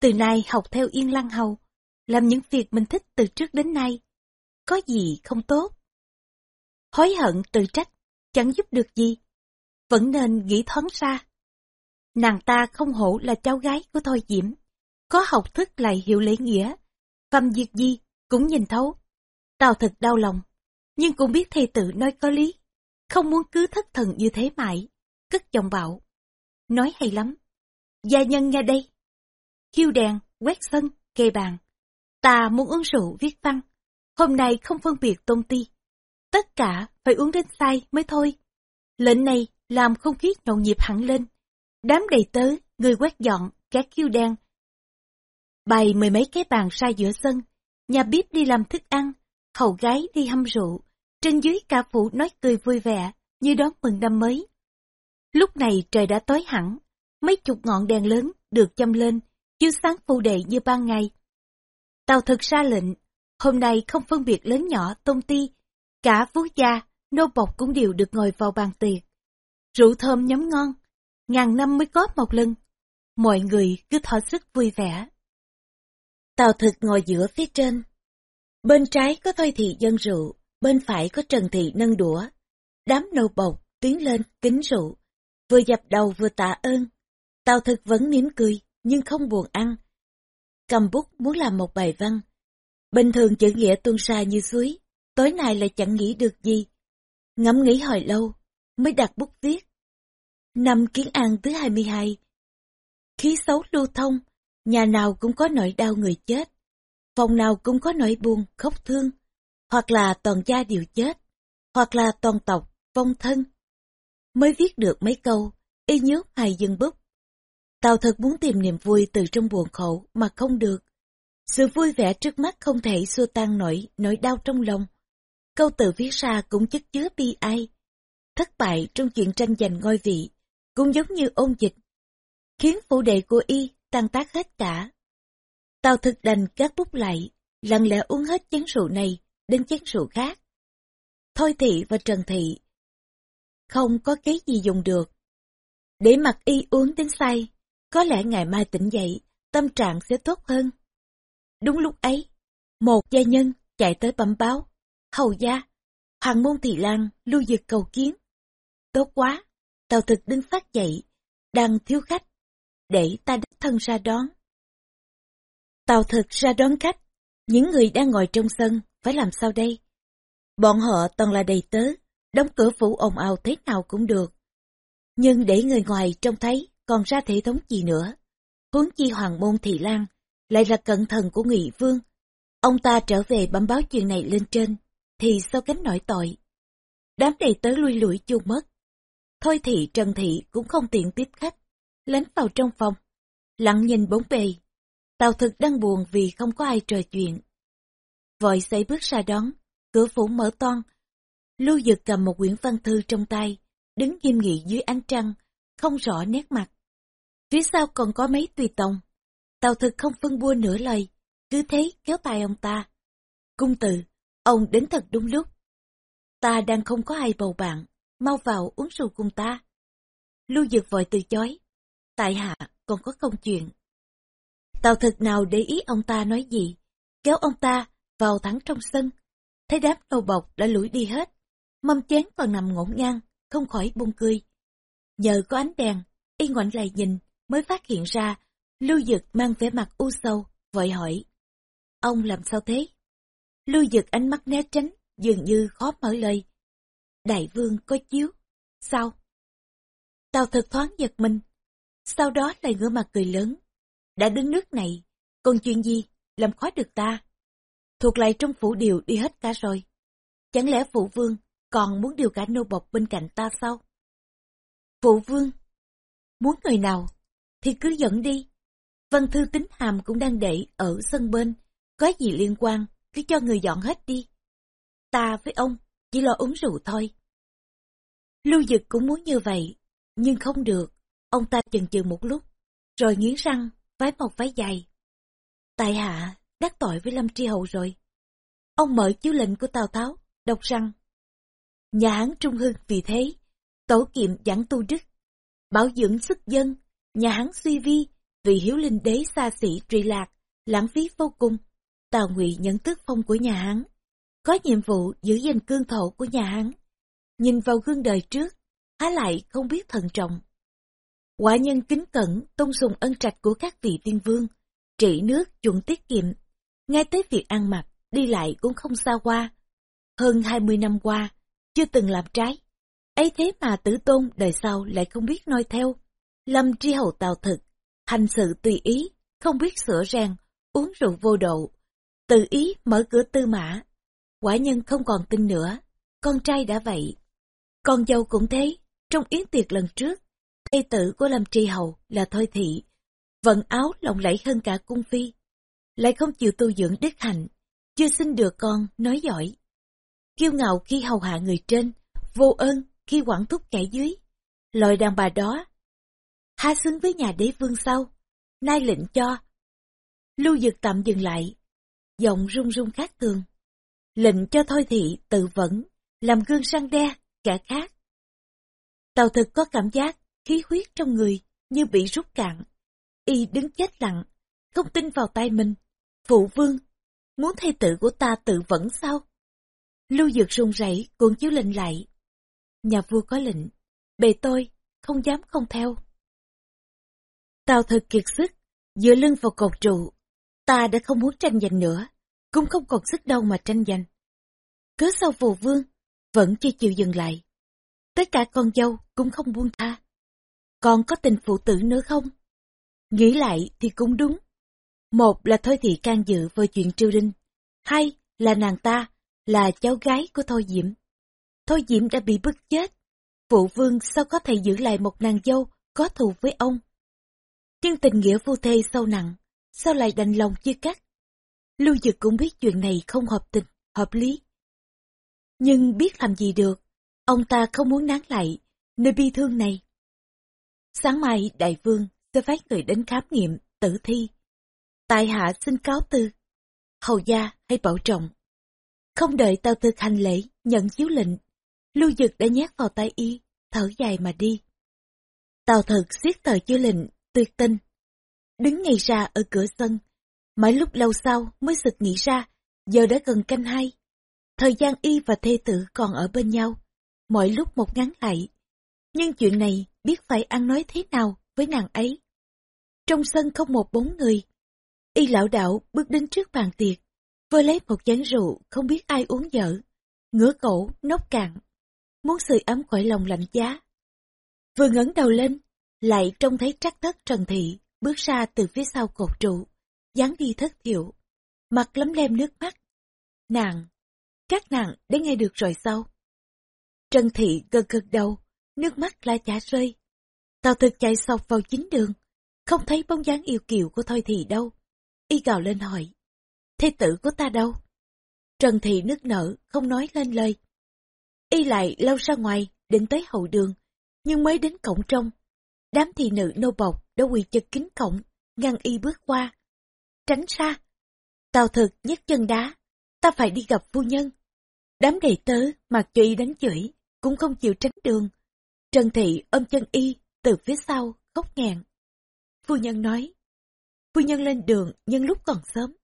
Từ nay học theo Yên Lăng Hầu, làm những việc mình thích từ trước đến nay. Có gì không tốt? Hối hận tự trách, chẳng giúp được gì. Vẫn nên nghĩ thoáng ra. Nàng ta không hổ là cháu gái của Thôi Diễm. Có học thức lại hiểu lễ nghĩa. Phạm việc gì cũng nhìn thấu. Tào thật đau lòng, nhưng cũng biết thầy tự nói có lý. Không muốn cứ thất thần như thế mãi. Cất giọng bảo. Nói hay lắm. Gia nhân nghe đây. Khiêu đèn, quét sân, kê bàn. Ta muốn uống rượu viết văn. Hôm nay không phân biệt tôn ti. Tất cả phải uống đến say mới thôi. Lệnh này làm không khí nhộn nhịp hẳn lên. Đám đầy tớ, người quét dọn, các khiêu đen. Bày mười mấy cái bàn ra giữa sân. Nhà bếp đi làm thức ăn, hầu gái đi hâm rượu. Trên dưới cả phủ nói cười vui vẻ, như đón mừng năm mới. Lúc này trời đã tối hẳn, mấy chục ngọn đèn lớn được châm lên, chiếu sáng phù đệ như ban ngày. Tàu thực ra lệnh, hôm nay không phân biệt lớn nhỏ tôn ti, cả phú gia, nô bộc cũng đều được ngồi vào bàn tiệc. Rượu thơm nhóm ngon, ngàn năm mới có một lần. Mọi người cứ thỏa sức vui vẻ. Tàu thực ngồi giữa phía trên. Bên trái có thôi thị dân rượu, bên phải có trần thị nâng đũa. Đám nô bộc tiến lên kính rượu, vừa dập đầu vừa tạ ơn. Tào thực vẫn mỉm cười, nhưng không buồn ăn. Cầm bút muốn làm một bài văn. Bình thường chữ nghĩa tuôn ra như suối, tối nay lại chẳng nghĩ được gì. Ngẫm nghĩ hồi lâu, mới đặt bút viết. Năm Kiến An thứ 22 Khí xấu lưu thông, nhà nào cũng có nỗi đau người chết. Phòng nào cũng có nỗi buồn, khóc thương. Hoặc là toàn gia đều chết, hoặc là toàn tộc, vong thân. Mới viết được mấy câu, y nhớ hài dừng bút. Tào thật muốn tìm niềm vui từ trong buồn khổ mà không được. Sự vui vẻ trước mắt không thể xua tan nỗi, nỗi đau trong lòng. Câu từ viết ra cũng chất chứa bi ai. Thất bại trong chuyện tranh giành ngôi vị, cũng giống như ôn dịch, khiến phụ đệ của y tan tác hết cả. Tào thực đành các bút lại, lặng lẽ uống hết chén rượu này đến chén rượu khác. Thôi thị và Trần thị không có cái gì dùng được. Để mặc y uống đến say, có lẽ ngày mai tỉnh dậy, tâm trạng sẽ tốt hơn. Đúng lúc ấy, một gia nhân chạy tới bẩm báo, hầu gia, hoàng môn thị lan lưu dực cầu kiến. Tốt quá, tàu thực đứng phát dậy, đang thiếu khách, để ta đích thân ra đón. Tàu thực ra đón khách, những người đang ngồi trong sân, phải làm sao đây? Bọn họ toàn là đầy tớ, đóng cửa phủ ồn ào thế nào cũng được. Nhưng để người ngoài trông thấy, còn ra thể thống gì nữa. Huống chi hoàng môn thị lan, lại là cận thần của ngụy vương. Ông ta trở về bấm báo chuyện này lên trên, thì sao cánh nổi tội. Đám đầy tớ lui lủi chuông mất. Thôi thị Trần Thị cũng không tiện tiếp khách, lánh vào trong phòng, lặng nhìn bốn bề. Tào thực đang buồn vì không có ai trò chuyện. Vội xây bước ra đón, cửa phủ mở toan. Lưu Dực cầm một quyển văn thư trong tay, đứng nghiêm nghị dưới ánh trăng, không rõ nét mặt. Phía sau còn có mấy tùy tòng. Tào thực không phân bua nửa lời, cứ thế kéo tay ông ta. Cung tử ông đến thật đúng lúc. Ta đang không có ai bầu bạn, mau vào uống rượu cùng ta. Lưu Dực vội từ chối. Tại hạ còn có công chuyện. Tào thực nào để ý ông ta nói gì, kéo ông ta vào thẳng trong sân. Thấy đám đầu bọc đã lủi đi hết, mâm chén còn nằm ngổn ngang, không khỏi buông cười. Nhờ có ánh đèn, y ngoảnh lại nhìn, mới phát hiện ra, Lưu Dực mang vẻ mặt u sâu, vội hỏi. Ông làm sao thế? Lưu Dực ánh mắt né tránh, dường như khó mở lời. Đại vương có chiếu. Sao? Tào thật thoáng giật mình. Sau đó lại ngửa mặt cười lớn. Đã đứng nước này, còn chuyện gì, làm khó được ta? Thuộc lại trong phủ điều đi hết cả rồi. Chẳng lẽ phụ vương còn muốn điều cả nô bộc bên cạnh ta sao? Phụ vương, muốn người nào, thì cứ dẫn đi. Văn thư tính hàm cũng đang để ở sân bên, có gì liên quan, cứ cho người dọn hết đi. Ta với ông chỉ lo uống rượu thôi. Lưu Dực cũng muốn như vậy, nhưng không được. Ông ta chần chừ một lúc, rồi nghiến răng, vái một vái dài. Tại hạ, đắc tội với Lâm Tri Hậu rồi. Ông mở chiếu lệnh của Tào Tháo, đọc rằng, nhà Hán Trung Hưng vì thế, tổ kiệm giảng tu đức, bảo dưỡng sức dân, nhà hắn suy vi, vì hiếu linh đế xa xỉ truy lạc, lãng phí vô cùng. Tào Ngụy nhận tước phong của nhà hắn có nhiệm vụ giữ gìn cương thổ của nhà hắn Nhìn vào gương đời trước, há lại không biết thận trọng. Quả nhân kính cẩn, tôn sùng ân trạch của các vị tiên vương, trị nước, chuẩn tiết kiệm. Ngay tới việc ăn mặc, đi lại cũng không xa qua. Hơn 20 năm qua, chưa từng làm trái. ấy thế mà tử tôn đời sau lại không biết noi theo. Lâm tri hầu tào thực, hành sự tùy ý, không biết sửa rèn, uống rượu vô độ. Tự ý mở cửa tư mã. Quả nhân không còn tin nữa, con trai đã vậy. Con dâu cũng thế, trong yến tiệc lần trước, thê tử của Lâm Tri Hầu là Thôi Thị, vận áo lộng lẫy hơn cả cung phi, lại không chịu tu dưỡng đức hạnh, chưa sinh được con, nói giỏi. Kiêu ngạo khi hầu hạ người trên, vô ơn khi quản thúc kẻ dưới. Loại đàn bà đó, ha xứng với nhà đế vương sau, nay lệnh cho. Lưu Dực tạm dừng lại, giọng run run khác thường. Lệnh cho Thôi Thị tự vẫn, làm gương sang đe, kẻ khác. Tàu thực có cảm giác khí huyết trong người như bị rút cạn. Y đứng chết lặng, không tin vào tay mình. Phụ vương, muốn thay tử của ta tự vẫn sao? Lưu Dược run rẩy cuộn chiếu lệnh lại. Nhà vua có lệnh, bề tôi, không dám không theo tao thực kiệt sức, dựa lưng vào cột trụ. Ta đã không muốn tranh giành nữa, cũng không còn sức đâu mà tranh giành. cứ sau phù vương, vẫn chưa chịu dừng lại. Tất cả con dâu cũng không buông tha. Còn có tình phụ tử nữa không? Nghĩ lại thì cũng đúng. Một là Thôi Thị can dự vào chuyện triều đình. Hai là nàng ta, là cháu gái của Thôi Diễm. Thôi Diễm đã bị bức chết. Phụ vương sao có thể giữ lại một nàng dâu có thù với ông? Nhưng tình nghĩa phu thê sâu nặng, sao lại đành lòng chia cắt? Lưu Dực cũng biết chuyện này không hợp tình, hợp lý. Nhưng biết làm gì được, ông ta không muốn nán lại nơi bi thương này. Sáng mai đại vương sẽ phái người đến khám nghiệm, tử thi. Tại hạ xin cáo từ. Hầu gia hay bảo trọng. Không đợi tao thực hành lễ, nhận chiếu lệnh. Lưu Dực đã nhét vào tay y, thở dài mà đi. Tào thực siết tờ chiếu lệnh, tuyệt tình Đứng ngay ra ở cửa sân, mãi lúc lâu sau mới sực nghĩ ra, giờ đã gần canh hai. Thời gian y và thê tử còn ở bên nhau, mọi lúc một ngắn lại. Nhưng chuyện này biết phải ăn nói thế nào với nàng ấy. Trong sân không một bốn người. Y lão đạo bước đến trước bàn tiệc, vơ lấy một chén rượu không biết ai uống dở. Ngửa cổ, nốc cạn. Muốn sưởi ấm khỏi lòng lạnh giá. Vừa ngẩng đầu lên, lại trông thấy trắc thất Trần Thị bước ra từ phía sau cột trụ, dáng đi thất thiệu, mặt lấm lem nước mắt. Nàng, các nàng đã nghe được rồi sao? Trần Thị gật gật đầu, nước mắt lại chả rơi. Tào thực chạy sọc vào chính đường, không thấy bóng dáng yêu kiều của Thôi Thị đâu. Y gào lên hỏi, thế tử của ta đâu? Trần Thị nức nở, không nói lên lời. Y lại lao ra ngoài, định tới hậu đường, nhưng mới đến cổng trong. Đám thị nữ nô bọc đã quỳ chật kính cổng, ngăn Y bước qua. Tránh xa. Tào thực nhấc chân đá, ta phải đi gặp phu nhân. Đám đầy tớ, mặc cho Y đánh chửi, cũng không chịu tránh đường. Trần Thị ôm chân Y, từ phía sau, khóc nghẹn. Phu nhân nói, phu nhân lên đường nhân lúc còn sớm,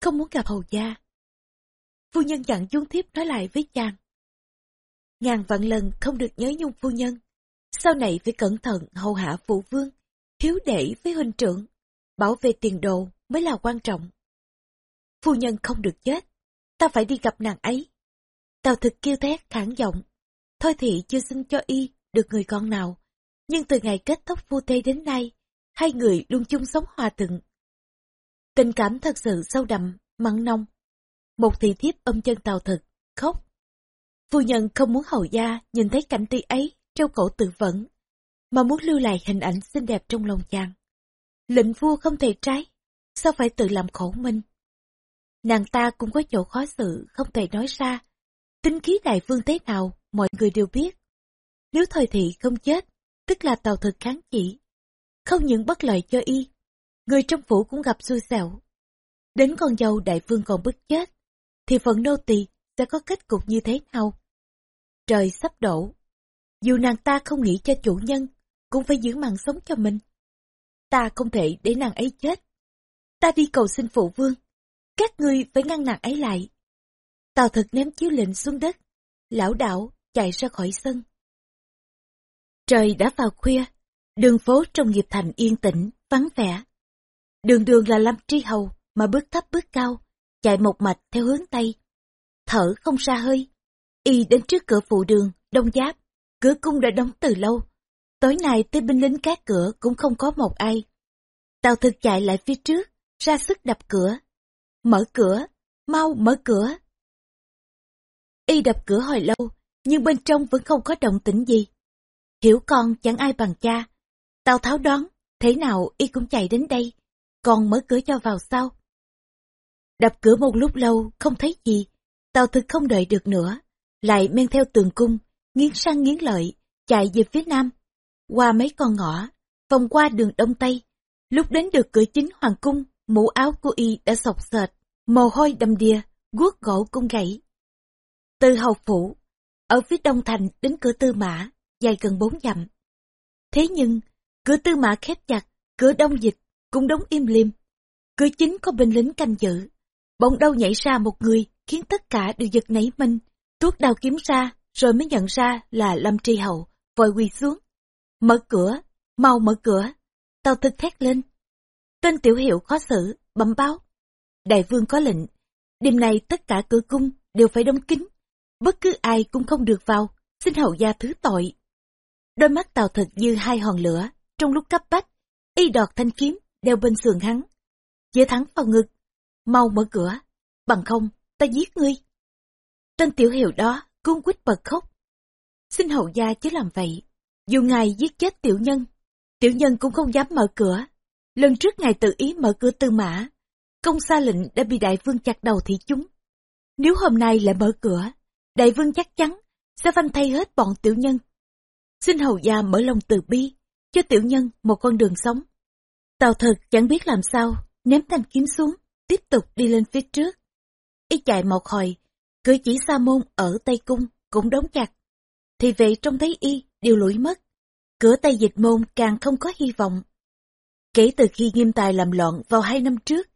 không muốn gặp hầu gia. Phu nhân dặn dung thiếp nói lại với chàng. Ngàn vạn lần không được nhớ nhung phu nhân, sau này phải cẩn thận hầu hạ phụ vương, hiếu đệ với huynh trưởng, bảo vệ tiền đồ mới là quan trọng. Phu nhân không được chết, ta phải đi gặp nàng ấy. Tào thực kêu thét khản giọng, thôi thì chưa xin cho y được người con nào, nhưng từ ngày kết thúc phu thê đến nay, hai người luôn chung sống hòa thuận. Tình cảm thật sự sâu đậm, mặn nông. Một thị thiếp ôm chân tàu thực, khóc. Phu nhân không muốn hầu gia nhìn thấy cảnh ti ấy treo cổ tự vẫn, mà muốn lưu lại hình ảnh xinh đẹp trong lòng chàng. Lệnh vua không thể trái, sao phải tự làm khổ mình? Nàng ta cũng có chỗ khó xử không thể nói ra. Tính khí đại vương thế nào, mọi người đều biết. Nếu thời thị không chết, tức là tàu thực kháng chỉ. Không những bất lợi cho y, người trong phủ cũng gặp xui xẻo. Đến con dâu đại vương còn bức chết, thì phần nô tỳ sẽ có kết cục như thế nào? Trời sắp đổ. Dù nàng ta không nghĩ cho chủ nhân, cũng phải giữ mạng sống cho mình. Ta không thể để nàng ấy chết. Ta đi cầu xin phụ vương. Các ngươi phải ngăn nàng ấy lại. Tào thực ném chiếu lệnh xuống đất. Lão đảo chạy ra khỏi sân. Trời đã vào khuya, đường phố trong nghiệp thành yên tĩnh, vắng vẻ. Đường đường là Lâm Tri Hầu mà bước thấp bước cao, chạy một mạch theo hướng Tây. Thở không ra hơi, y đến trước cửa phụ đường, đông giáp, cửa cung đã đóng từ lâu. Tối nay tới binh lính các cửa cũng không có một ai. Tào thực chạy lại phía trước, ra sức đập cửa. Mở cửa, mau mở cửa. Y đập cửa hồi lâu, nhưng bên trong vẫn không có động tĩnh gì. Hiểu con chẳng ai bằng cha. Tào Tháo đón thế nào y cũng chạy đến đây, còn mở cửa cho vào sau. Đập cửa một lúc lâu, không thấy gì. Tào thực không đợi được nữa, lại men theo tường cung, nghiến sang nghiến lợi, chạy về phía nam. Qua mấy con ngõ, vòng qua đường đông tây. Lúc đến được cửa chính hoàng cung, mũ áo của y đã sọc sệt, mồ hôi đầm đìa, guốc gỗ cung gãy. Từ hầu phủ, ở phía đông thành đến cửa tư mã, dài gần bốn dặm. Thế nhưng, cửa tư mã khép chặt, cửa đông dịch cũng đóng im liêm Cửa chính có binh lính canh giữ. Bỗng đâu nhảy ra một người, khiến tất cả đều giật nảy mình. Tuốt đào kiếm ra, rồi mới nhận ra là Lâm Tri Hậu, vội quỳ xuống. Mở cửa, mau mở cửa. Tàu thực thét lên. Tên tiểu hiệu khó xử, bấm báo. Đại vương có lệnh, đêm nay tất cả cửa cung đều phải đóng kín. Bất cứ ai cũng không được vào, xin hậu gia thứ tội. Đôi mắt tàu thực như hai hòn lửa, trong lúc cấp bách, y đọt thanh kiếm, đeo bên sườn hắn. Dễ thắng vào ngực, mau mở cửa, bằng không, ta giết ngươi. Tên tiểu hiệu đó cung quýt bật khóc. Xin hậu gia chứ làm vậy, dù ngài giết chết tiểu nhân, tiểu nhân cũng không dám mở cửa. Lần trước ngài tự ý mở cửa tư mã, công sa lệnh đã bị đại vương chặt đầu thị chúng. Nếu hôm nay lại mở cửa, đại vương chắc chắn sẽ phanh thay hết bọn tiểu nhân. Xin hầu gia mở lòng từ bi, cho tiểu nhân một con đường sống. Tào thực chẳng biết làm sao, ném thanh kiếm xuống, tiếp tục đi lên phía trước. Y chạy một hồi, cửa chỉ sa môn ở Tây Cung cũng đóng chặt. Thì vệ trông thấy y đều lủi mất. Cửa Tây Dịch Môn càng không có hy vọng. Kể từ khi nghiêm tài làm loạn vào hai năm trước,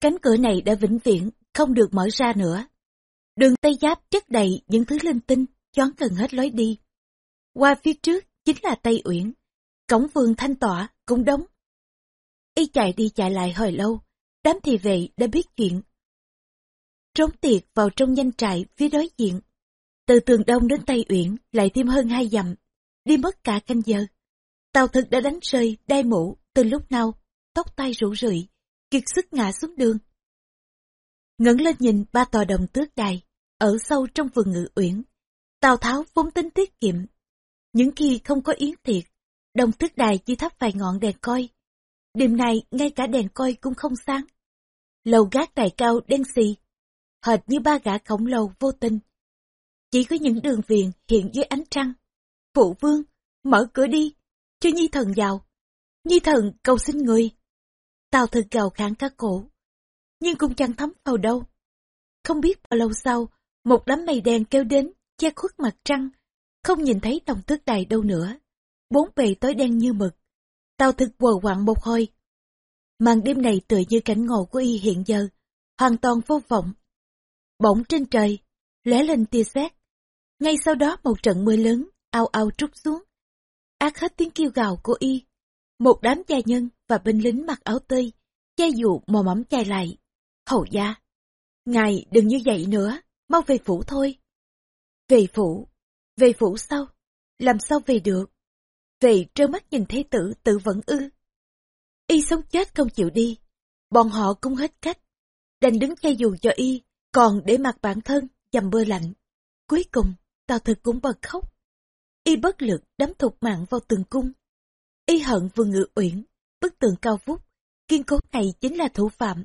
cánh cửa này đã vĩnh viễn không được mở ra nữa. Đường Tây Giáp chất đầy những thứ linh tinh, choán gần hết lối đi. Qua phía trước chính là Tây Uyển, cổng vườn thanh tỏa cũng đóng. Y chạy đi chạy lại hồi lâu, đám thị vệ đã biết chuyện. Trốn tiệt vào trong danh trại phía đối diện. Từ tường đông đến Tây Uyển lại thêm hơn hai dặm, đi mất cả canh giờ. Tàu thực đã đánh rơi, đai mũ, từ lúc nào, tóc tay rủ rượi, kiệt sức ngã xuống đường. ngẩng lên nhìn ba tòa đồng tước đài, ở sâu trong vườn ngự uyển. Tào Tháo vốn tính tiết kiệm. Những khi không có yến tiệc, đồng tước đài chỉ thắp vài ngọn đèn coi. Đêm nay ngay cả đèn coi cũng không sáng. Lầu gác đài cao đen xì, hệt như ba gã khổng lồ vô tình. Chỉ có những đường viền hiện dưới ánh trăng. Phụ vương, mở cửa đi, cho Nhi thần vào. Nhi thần cầu xin người. Tào thực gào kháng các cổ, nhưng cũng chẳng thấm vào đâu. Không biết bao lâu sau, một đám mây đen kêu đến, che khuất mặt trăng, không nhìn thấy đồng tước đài đâu nữa. Bốn bề tối đen như mực. Tào thực quờ quạng một hồi. Màn đêm này tựa như cảnh ngộ của y hiện giờ, hoàn toàn vô vọng. Bỗng trên trời, lóe lên tia sét. Ngay sau đó một trận mưa lớn, ao ao trút xuống. Ác hết tiếng kêu gào của y. Một đám gia nhân và binh lính mặc áo tơi, chai dụ mò mẫm chai lại. Hầu gia, ngài đừng như vậy nữa, mau về phủ thôi. Về phủ, về phủ sau Làm sao về được? Về trơ mắt nhìn thấy tử tự vẫn ư. Y sống chết không chịu đi, bọn họ cũng hết cách. Đành đứng che dù cho Y, còn để mặc bản thân, dầm bơ lạnh. Cuối cùng, Tào Thực cũng bật khóc. Y bất lực đấm thục mạng vào tường cung. Y hận vừa ngự uyển, bức tường cao vút, kiên cố này chính là thủ phạm.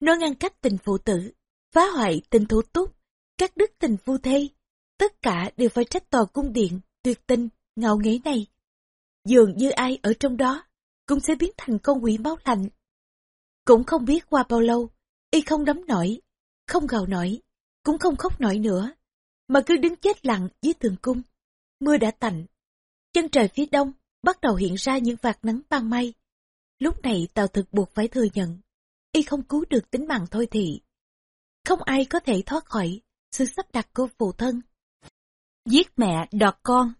Nó ngăn cách tình phụ tử, phá hoại tình thủ túc, các đức tình phu thê. Tất cả đều phải trách tòa cung điện, tuyệt tinh, ngạo nghễ này. Dường như ai ở trong đó, cũng sẽ biến thành con quỷ máu lạnh. Cũng không biết qua bao lâu, y không đấm nổi, không gào nổi, cũng không khóc nổi nữa, mà cứ đứng chết lặng dưới tường cung. Mưa đã tạnh, chân trời phía đông bắt đầu hiện ra những vạt nắng ban mây Lúc này Tào Thực buộc phải thừa nhận, y không cứu được tính mạng thôi thì. Không ai có thể thoát khỏi sự sắp đặt của phụ thân. Giết mẹ đọt con.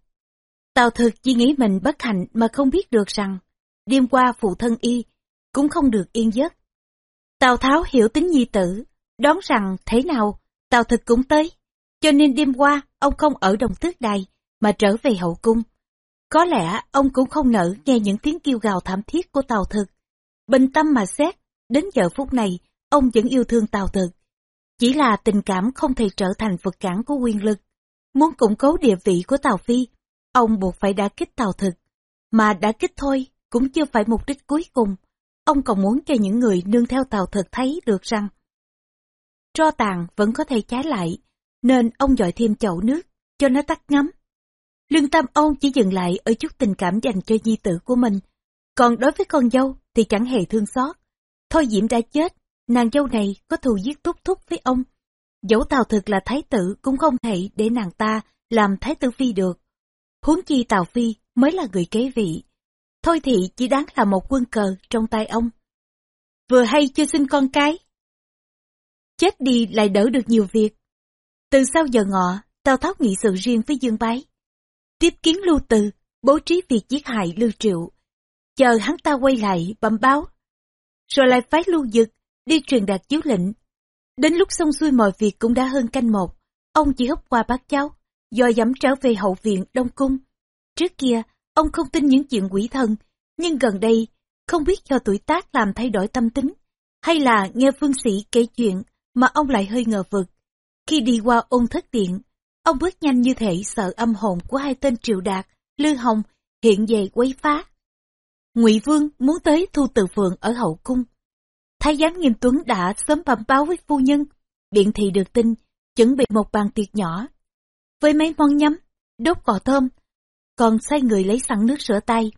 Tào Thực chỉ nghĩ mình bất hạnh mà không biết được rằng, đêm qua phụ thân y cũng không được yên giấc. Tào Tháo hiểu tính nhi tử, đoán rằng thế nào Tào Thực cũng tới, cho nên đêm qua ông không ở đồng tước đài mà trở về hậu cung. Có lẽ ông cũng không nỡ nghe những tiếng kêu gào thảm thiết của Tào Thực. Bình tâm mà xét, đến giờ phút này, ông vẫn yêu thương Tào Thực. Chỉ là tình cảm không thể trở thành vật cản của quyền lực. Muốn củng cố địa vị của Tào Phi, ông buộc phải đả kích Tào Thực. Mà đả kích thôi, cũng chưa phải mục đích cuối cùng. Ông còn muốn cho những người nương theo Tào Thực thấy được rằng tro tàn vẫn có thể cháy lại, nên ông dội thêm chậu nước, cho nó tắt ngấm. Lương tâm ông chỉ dừng lại ở chút tình cảm dành cho nhi tử của mình. Còn đối với con dâu thì chẳng hề thương xót. Thôi Diễm đã chết, nàng dâu này có thù giết túc thúc với ông. Dẫu Tào thực là thái tử cũng không thể để nàng ta làm thái tử phi được. Huống chi Tào Phi mới là người kế vị. Thôi thì chỉ đáng là một quân cờ trong tay ông. Vừa hay chưa sinh con cái. Chết đi lại đỡ được nhiều việc. Từ sau giờ ngọ, Tào Tháo nghị sự riêng với Dương Bái tiếp kiến lưu từ, bố trí việc giết hại lưu triệu. Chờ hắn ta quay lại bẩm báo. Rồi lại phái lưu dực, đi truyền đạt chiếu lệnh. Đến lúc xong xuôi mọi việc cũng đã hơn canh một, ông chỉ hấp qua bác cháu, do dẫm trở về hậu viện Đông Cung. Trước kia, ông không tin những chuyện quỷ thần, nhưng gần đây, không biết do tuổi tác làm thay đổi tâm tính, hay là nghe phương sĩ kể chuyện mà ông lại hơi ngờ vực. Khi đi qua ôn thất điện, Ông bước nhanh như thể sợ âm hồn của hai tên Triệu Đạt, Lư Hồng hiện về quấy phá. Ngụy Vương muốn tới thu từ phượng ở hậu cung. Thái giám Nghiêm Tuấn đã sớm bẩm báo với phu nhân, biện thị được tin, chuẩn bị một bàn tiệc nhỏ. Với mấy món nhắm, đốt cỏ thơm, còn sai người lấy sẵn nước rửa tay.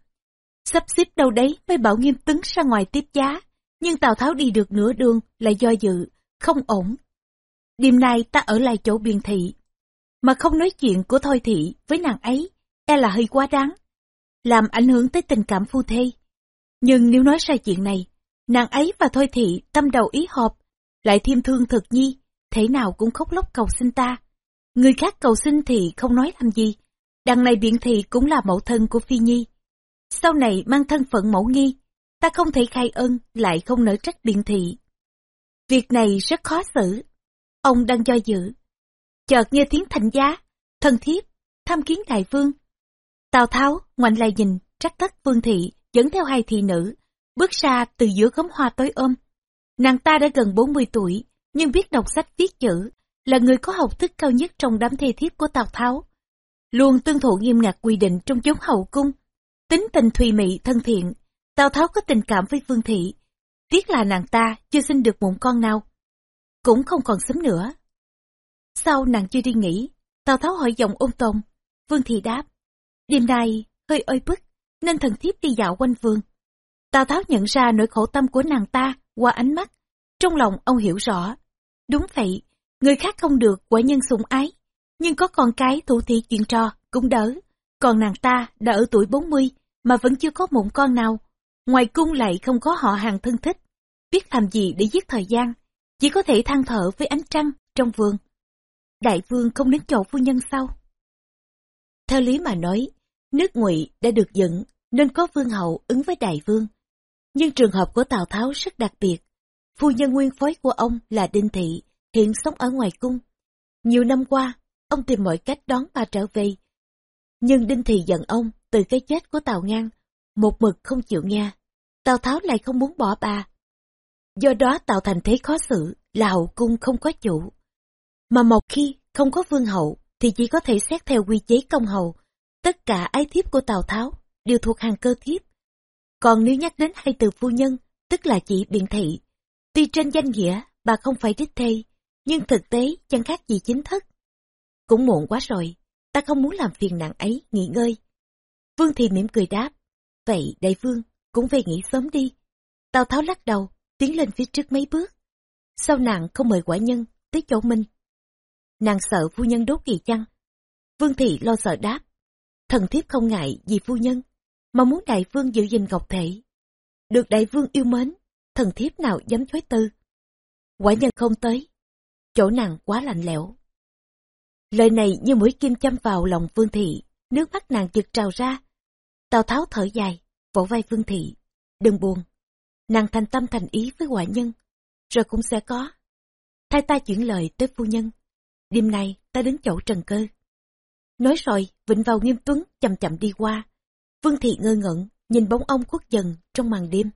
Sắp xếp đâu đấy mới bảo Nghiêm Tuấn ra ngoài tiếp giá, nhưng Tào Tháo đi được nửa đường là do dự, không ổn. Đêm nay ta ở lại chỗ biên thị, mà không nói chuyện của Thôi Thị với nàng ấy, e là hơi quá đáng, làm ảnh hưởng tới tình cảm phu thê. Nhưng nếu nói sai chuyện này, nàng ấy và Thôi Thị tâm đầu ý hợp, lại thêm thương thực nhi, thế nào cũng khóc lóc cầu xin ta. Người khác cầu xin thì không nói làm gì, đằng này biện thị cũng là mẫu thân của Phi Nhi. Sau này mang thân phận mẫu nghi, ta không thể khai ân lại không nỡ trách biện thị. Việc này rất khó xử. Ông đang do dự. Chợt nghe tiếng thành giá, thân thiếp, tham kiến đại vương. Tào Tháo ngoảnh lại nhìn, trắc tất vương thị, dẫn theo hai thị nữ, bước ra từ giữa gấm hoa tối ôm. Nàng ta đã gần 40 tuổi, nhưng biết đọc sách viết chữ, là người có học thức cao nhất trong đám thê thiếp của Tào Tháo. Luôn tuân thủ nghiêm ngặt quy định trong chốn hậu cung, tính tình thùy mị thân thiện, Tào Tháo có tình cảm với Vương Thị. Tiếc là nàng ta chưa sinh được mụn con nào. Cũng không còn sớm nữa. Sau nàng chưa đi nghỉ, Tào Tháo hỏi giọng ôn tồn. Vương Thị đáp. Đêm nay hơi oi bức, nên thần thiếp đi dạo quanh vườn. Tào Tháo nhận ra nỗi khổ tâm của nàng ta qua ánh mắt. Trong lòng ông hiểu rõ. Đúng vậy, người khác không được quả nhân sủng ái. Nhưng có con cái thủ thị chuyện trò cũng đỡ. Còn nàng ta đã ở tuổi 40 mà vẫn chưa có mụn con nào Ngoài cung lại không có họ hàng thân thích, biết làm gì để giết thời gian, chỉ có thể than thở với ánh trăng trong vườn. Đại vương không đến chỗ phu nhân sau. Theo lý mà nói, nước ngụy đã được dựng nên có vương hậu ứng với đại vương. Nhưng trường hợp của Tào Tháo rất đặc biệt. Phu nhân nguyên phối của ông là Đinh Thị, hiện sống ở ngoài cung. Nhiều năm qua, ông tìm mọi cách đón bà trở về. Nhưng Đinh Thị giận ông từ cái chết của Tào Ngang một mực không chịu nghe. Tào Tháo lại không muốn bỏ bà. Do đó tạo thành thế khó xử là hậu cung không có chủ. Mà một khi không có vương hậu thì chỉ có thể xét theo quy chế công hầu. Tất cả ái thiếp của Tào Tháo đều thuộc hàng cơ thiếp. Còn nếu nhắc đến hai từ phu nhân, tức là chỉ biện thị. Tuy trên danh nghĩa bà không phải đích thê, nhưng thực tế chẳng khác gì chính thức. Cũng muộn quá rồi, ta không muốn làm phiền nặng ấy, nghỉ ngơi. Vương thì mỉm cười đáp. Vậy đại vương, cũng về nghỉ sớm đi. Tào Tháo lắc đầu, tiến lên phía trước mấy bước. Sao nàng không mời quả nhân tới chỗ mình? Nàng sợ phu nhân đốt kỳ chăng? Vương Thị lo sợ đáp. Thần thiếp không ngại vì phu nhân, mà muốn đại vương giữ gìn ngọc thể. Được đại vương yêu mến, thần thiếp nào dám chối tư. Quả nhân không tới, chỗ nàng quá lạnh lẽo. Lời này như mũi kim châm vào lòng Vương Thị, nước mắt nàng giật trào ra, Tào Tháo thở dài, vỗ vai Vương Thị. Đừng buồn, nàng thành tâm thành ý với quả nhân, rồi cũng sẽ có. Thay ta chuyển lời tới phu nhân. Đêm nay ta đến chỗ Trần Cơ. Nói rồi, Vịnh vào nghiêm tuấn chậm chậm đi qua. Vương Thị ngơ ngẩn, nhìn bóng ông khuất dần trong màn đêm.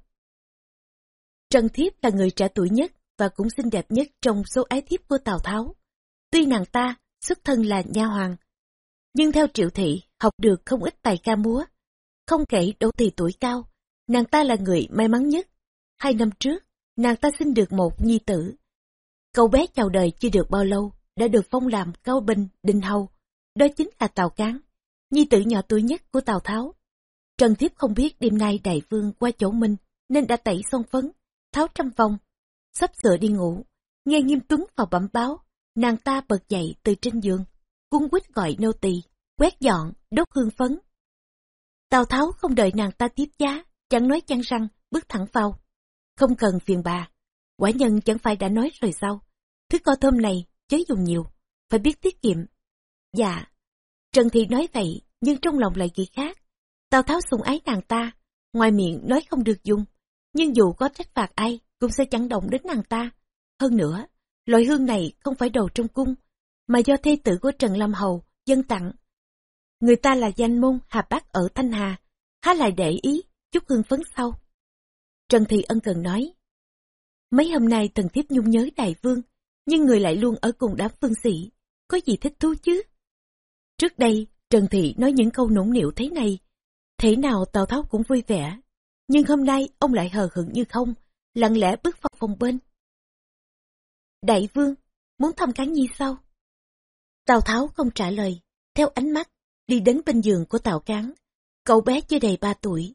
Trần Thiếp là người trẻ tuổi nhất và cũng xinh đẹp nhất trong số ái thiếp của Tào Tháo. Tuy nàng ta xuất thân là nha hoàng, nhưng theo triệu thị học được không ít tài ca múa không kể đỗ thì tuổi cao, nàng ta là người may mắn nhất. Hai năm trước, nàng ta sinh được một nhi tử. Cậu bé chào đời chưa được bao lâu, đã được phong làm cao binh, đinh hầu. Đó chính là Tào Cán, nhi tử nhỏ tuổi nhất của Tào Tháo. Trần Thiếp không biết đêm nay đại vương qua chỗ mình, nên đã tẩy son phấn, tháo trăm vòng. Sắp sửa đi ngủ, nghe nghiêm tuấn vào bẩm báo, nàng ta bật dậy từ trên giường, cung quýt gọi nô tỳ, quét dọn, đốt hương phấn, Tào Tháo không đợi nàng ta tiếp giá, chẳng nói chăng răng, bước thẳng vào. Không cần phiền bà, quả nhân chẳng phải đã nói rồi sao. Thứ co thơm này, chớ dùng nhiều, phải biết tiết kiệm. Dạ, Trần Thị nói vậy, nhưng trong lòng lại nghĩ khác. Tào Tháo sùng ái nàng ta, ngoài miệng nói không được dùng, nhưng dù có trách phạt ai, cũng sẽ chẳng động đến nàng ta. Hơn nữa, loại hương này không phải đầu trong cung, mà do thê tử của Trần Lâm Hầu dân tặng Người ta là danh môn Hà Bác ở Thanh Hà, há lại để ý, chút hương phấn sau. Trần Thị Ân cần nói, mấy hôm nay thần thiếp nhung nhớ đại vương, nhưng người lại luôn ở cùng đám phương sĩ, có gì thích thú chứ? Trước đây, Trần Thị nói những câu nũng nịu thế này, thế nào Tào Tháo cũng vui vẻ, nhưng hôm nay ông lại hờ hững như không, lặng lẽ bước vào phòng bên. Đại vương, muốn thăm cá Nhi sao? Tào Tháo không trả lời, theo ánh mắt, đi đến bên giường của Tào Cán. Cậu bé chưa đầy ba tuổi,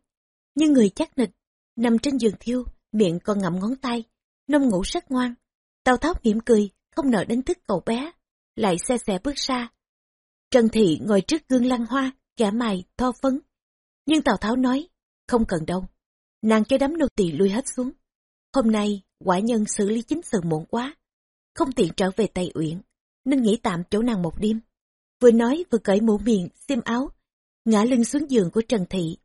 nhưng người chắc nịch, nằm trên giường thiêu, miệng còn ngậm ngón tay, nông ngủ rất ngoan. Tào Tháo mỉm cười, không nợ đánh thức cậu bé, lại xe xe bước xa. Trần Thị ngồi trước gương lăng hoa, kẻ mày, tho phấn. Nhưng Tào Tháo nói, không cần đâu. Nàng cho đám nô tỳ lui hết xuống. Hôm nay, quả nhân xử lý chính sự muộn quá. Không tiện trở về Tây Uyển, nên nghỉ tạm chỗ nàng một đêm. Vừa nói vừa cởi mũ miệng, xiêm áo, ngã lưng xuống giường của Trần Thị.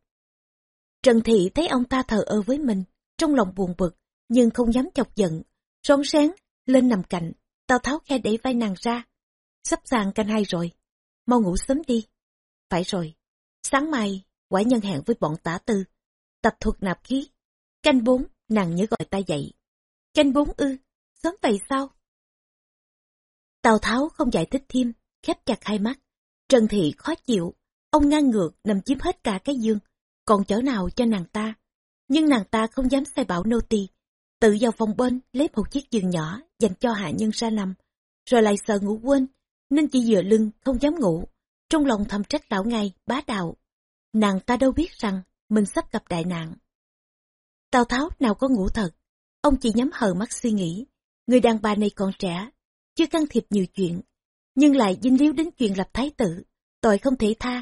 Trần Thị thấy ông ta thờ ơ với mình, trong lòng buồn bực, nhưng không dám chọc giận. Rón sáng, lên nằm cạnh, Tào Tháo khe đẩy vai nàng ra. Sắp sàng canh hai rồi, mau ngủ sớm đi. Phải rồi, sáng mai, quả nhân hẹn với bọn tả tư, tập thuật nạp khí. Canh bốn, nàng nhớ gọi ta dậy. Canh bốn ư, sớm vậy sao? Tào Tháo không giải thích thêm, khép chặt hai mắt. Trần Thị khó chịu, ông ngang ngược nằm chiếm hết cả cái dương, còn chỗ nào cho nàng ta. Nhưng nàng ta không dám sai bảo nô tỳ, tự vào phòng bên lấy một chiếc giường nhỏ dành cho hạ nhân ra nằm, rồi lại sợ ngủ quên, nên chỉ dựa lưng không dám ngủ, trong lòng thầm trách lão ngay bá đạo. Nàng ta đâu biết rằng mình sắp gặp đại nạn. Tào Tháo nào có ngủ thật, ông chỉ nhắm hờ mắt suy nghĩ, người đàn bà này còn trẻ, chưa can thiệp nhiều chuyện, nhưng lại dính líu đến chuyện lập thái tử, tội không thể tha,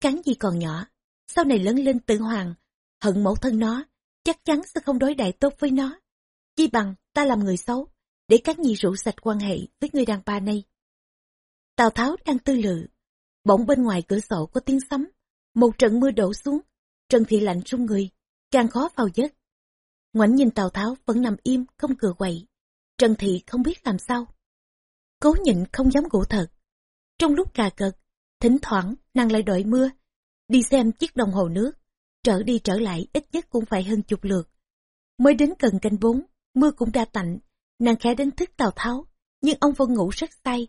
cắn gì còn nhỏ, sau này lớn lên tự hoàng, hận mẫu thân nó, chắc chắn sẽ không đối đại tốt với nó. Chi bằng ta làm người xấu, để các nhi rủ sạch quan hệ với người đàn bà này. Tào Tháo đang tư lự, bỗng bên ngoài cửa sổ có tiếng sấm, một trận mưa đổ xuống, Trần Thị lạnh run người, càng khó vào giấc. Ngoảnh nhìn Tào Tháo vẫn nằm im, không cửa quậy. Trần Thị không biết làm sao. Cố nhịn không dám ngủ thật. Trong lúc cà cợt thỉnh thoảng nàng lại đợi mưa, đi xem chiếc đồng hồ nước, trở đi trở lại ít nhất cũng phải hơn chục lượt. Mới đến gần canh bốn, mưa cũng đã tạnh, nàng khẽ đánh thức Tào Tháo, nhưng ông vẫn ngủ rất say.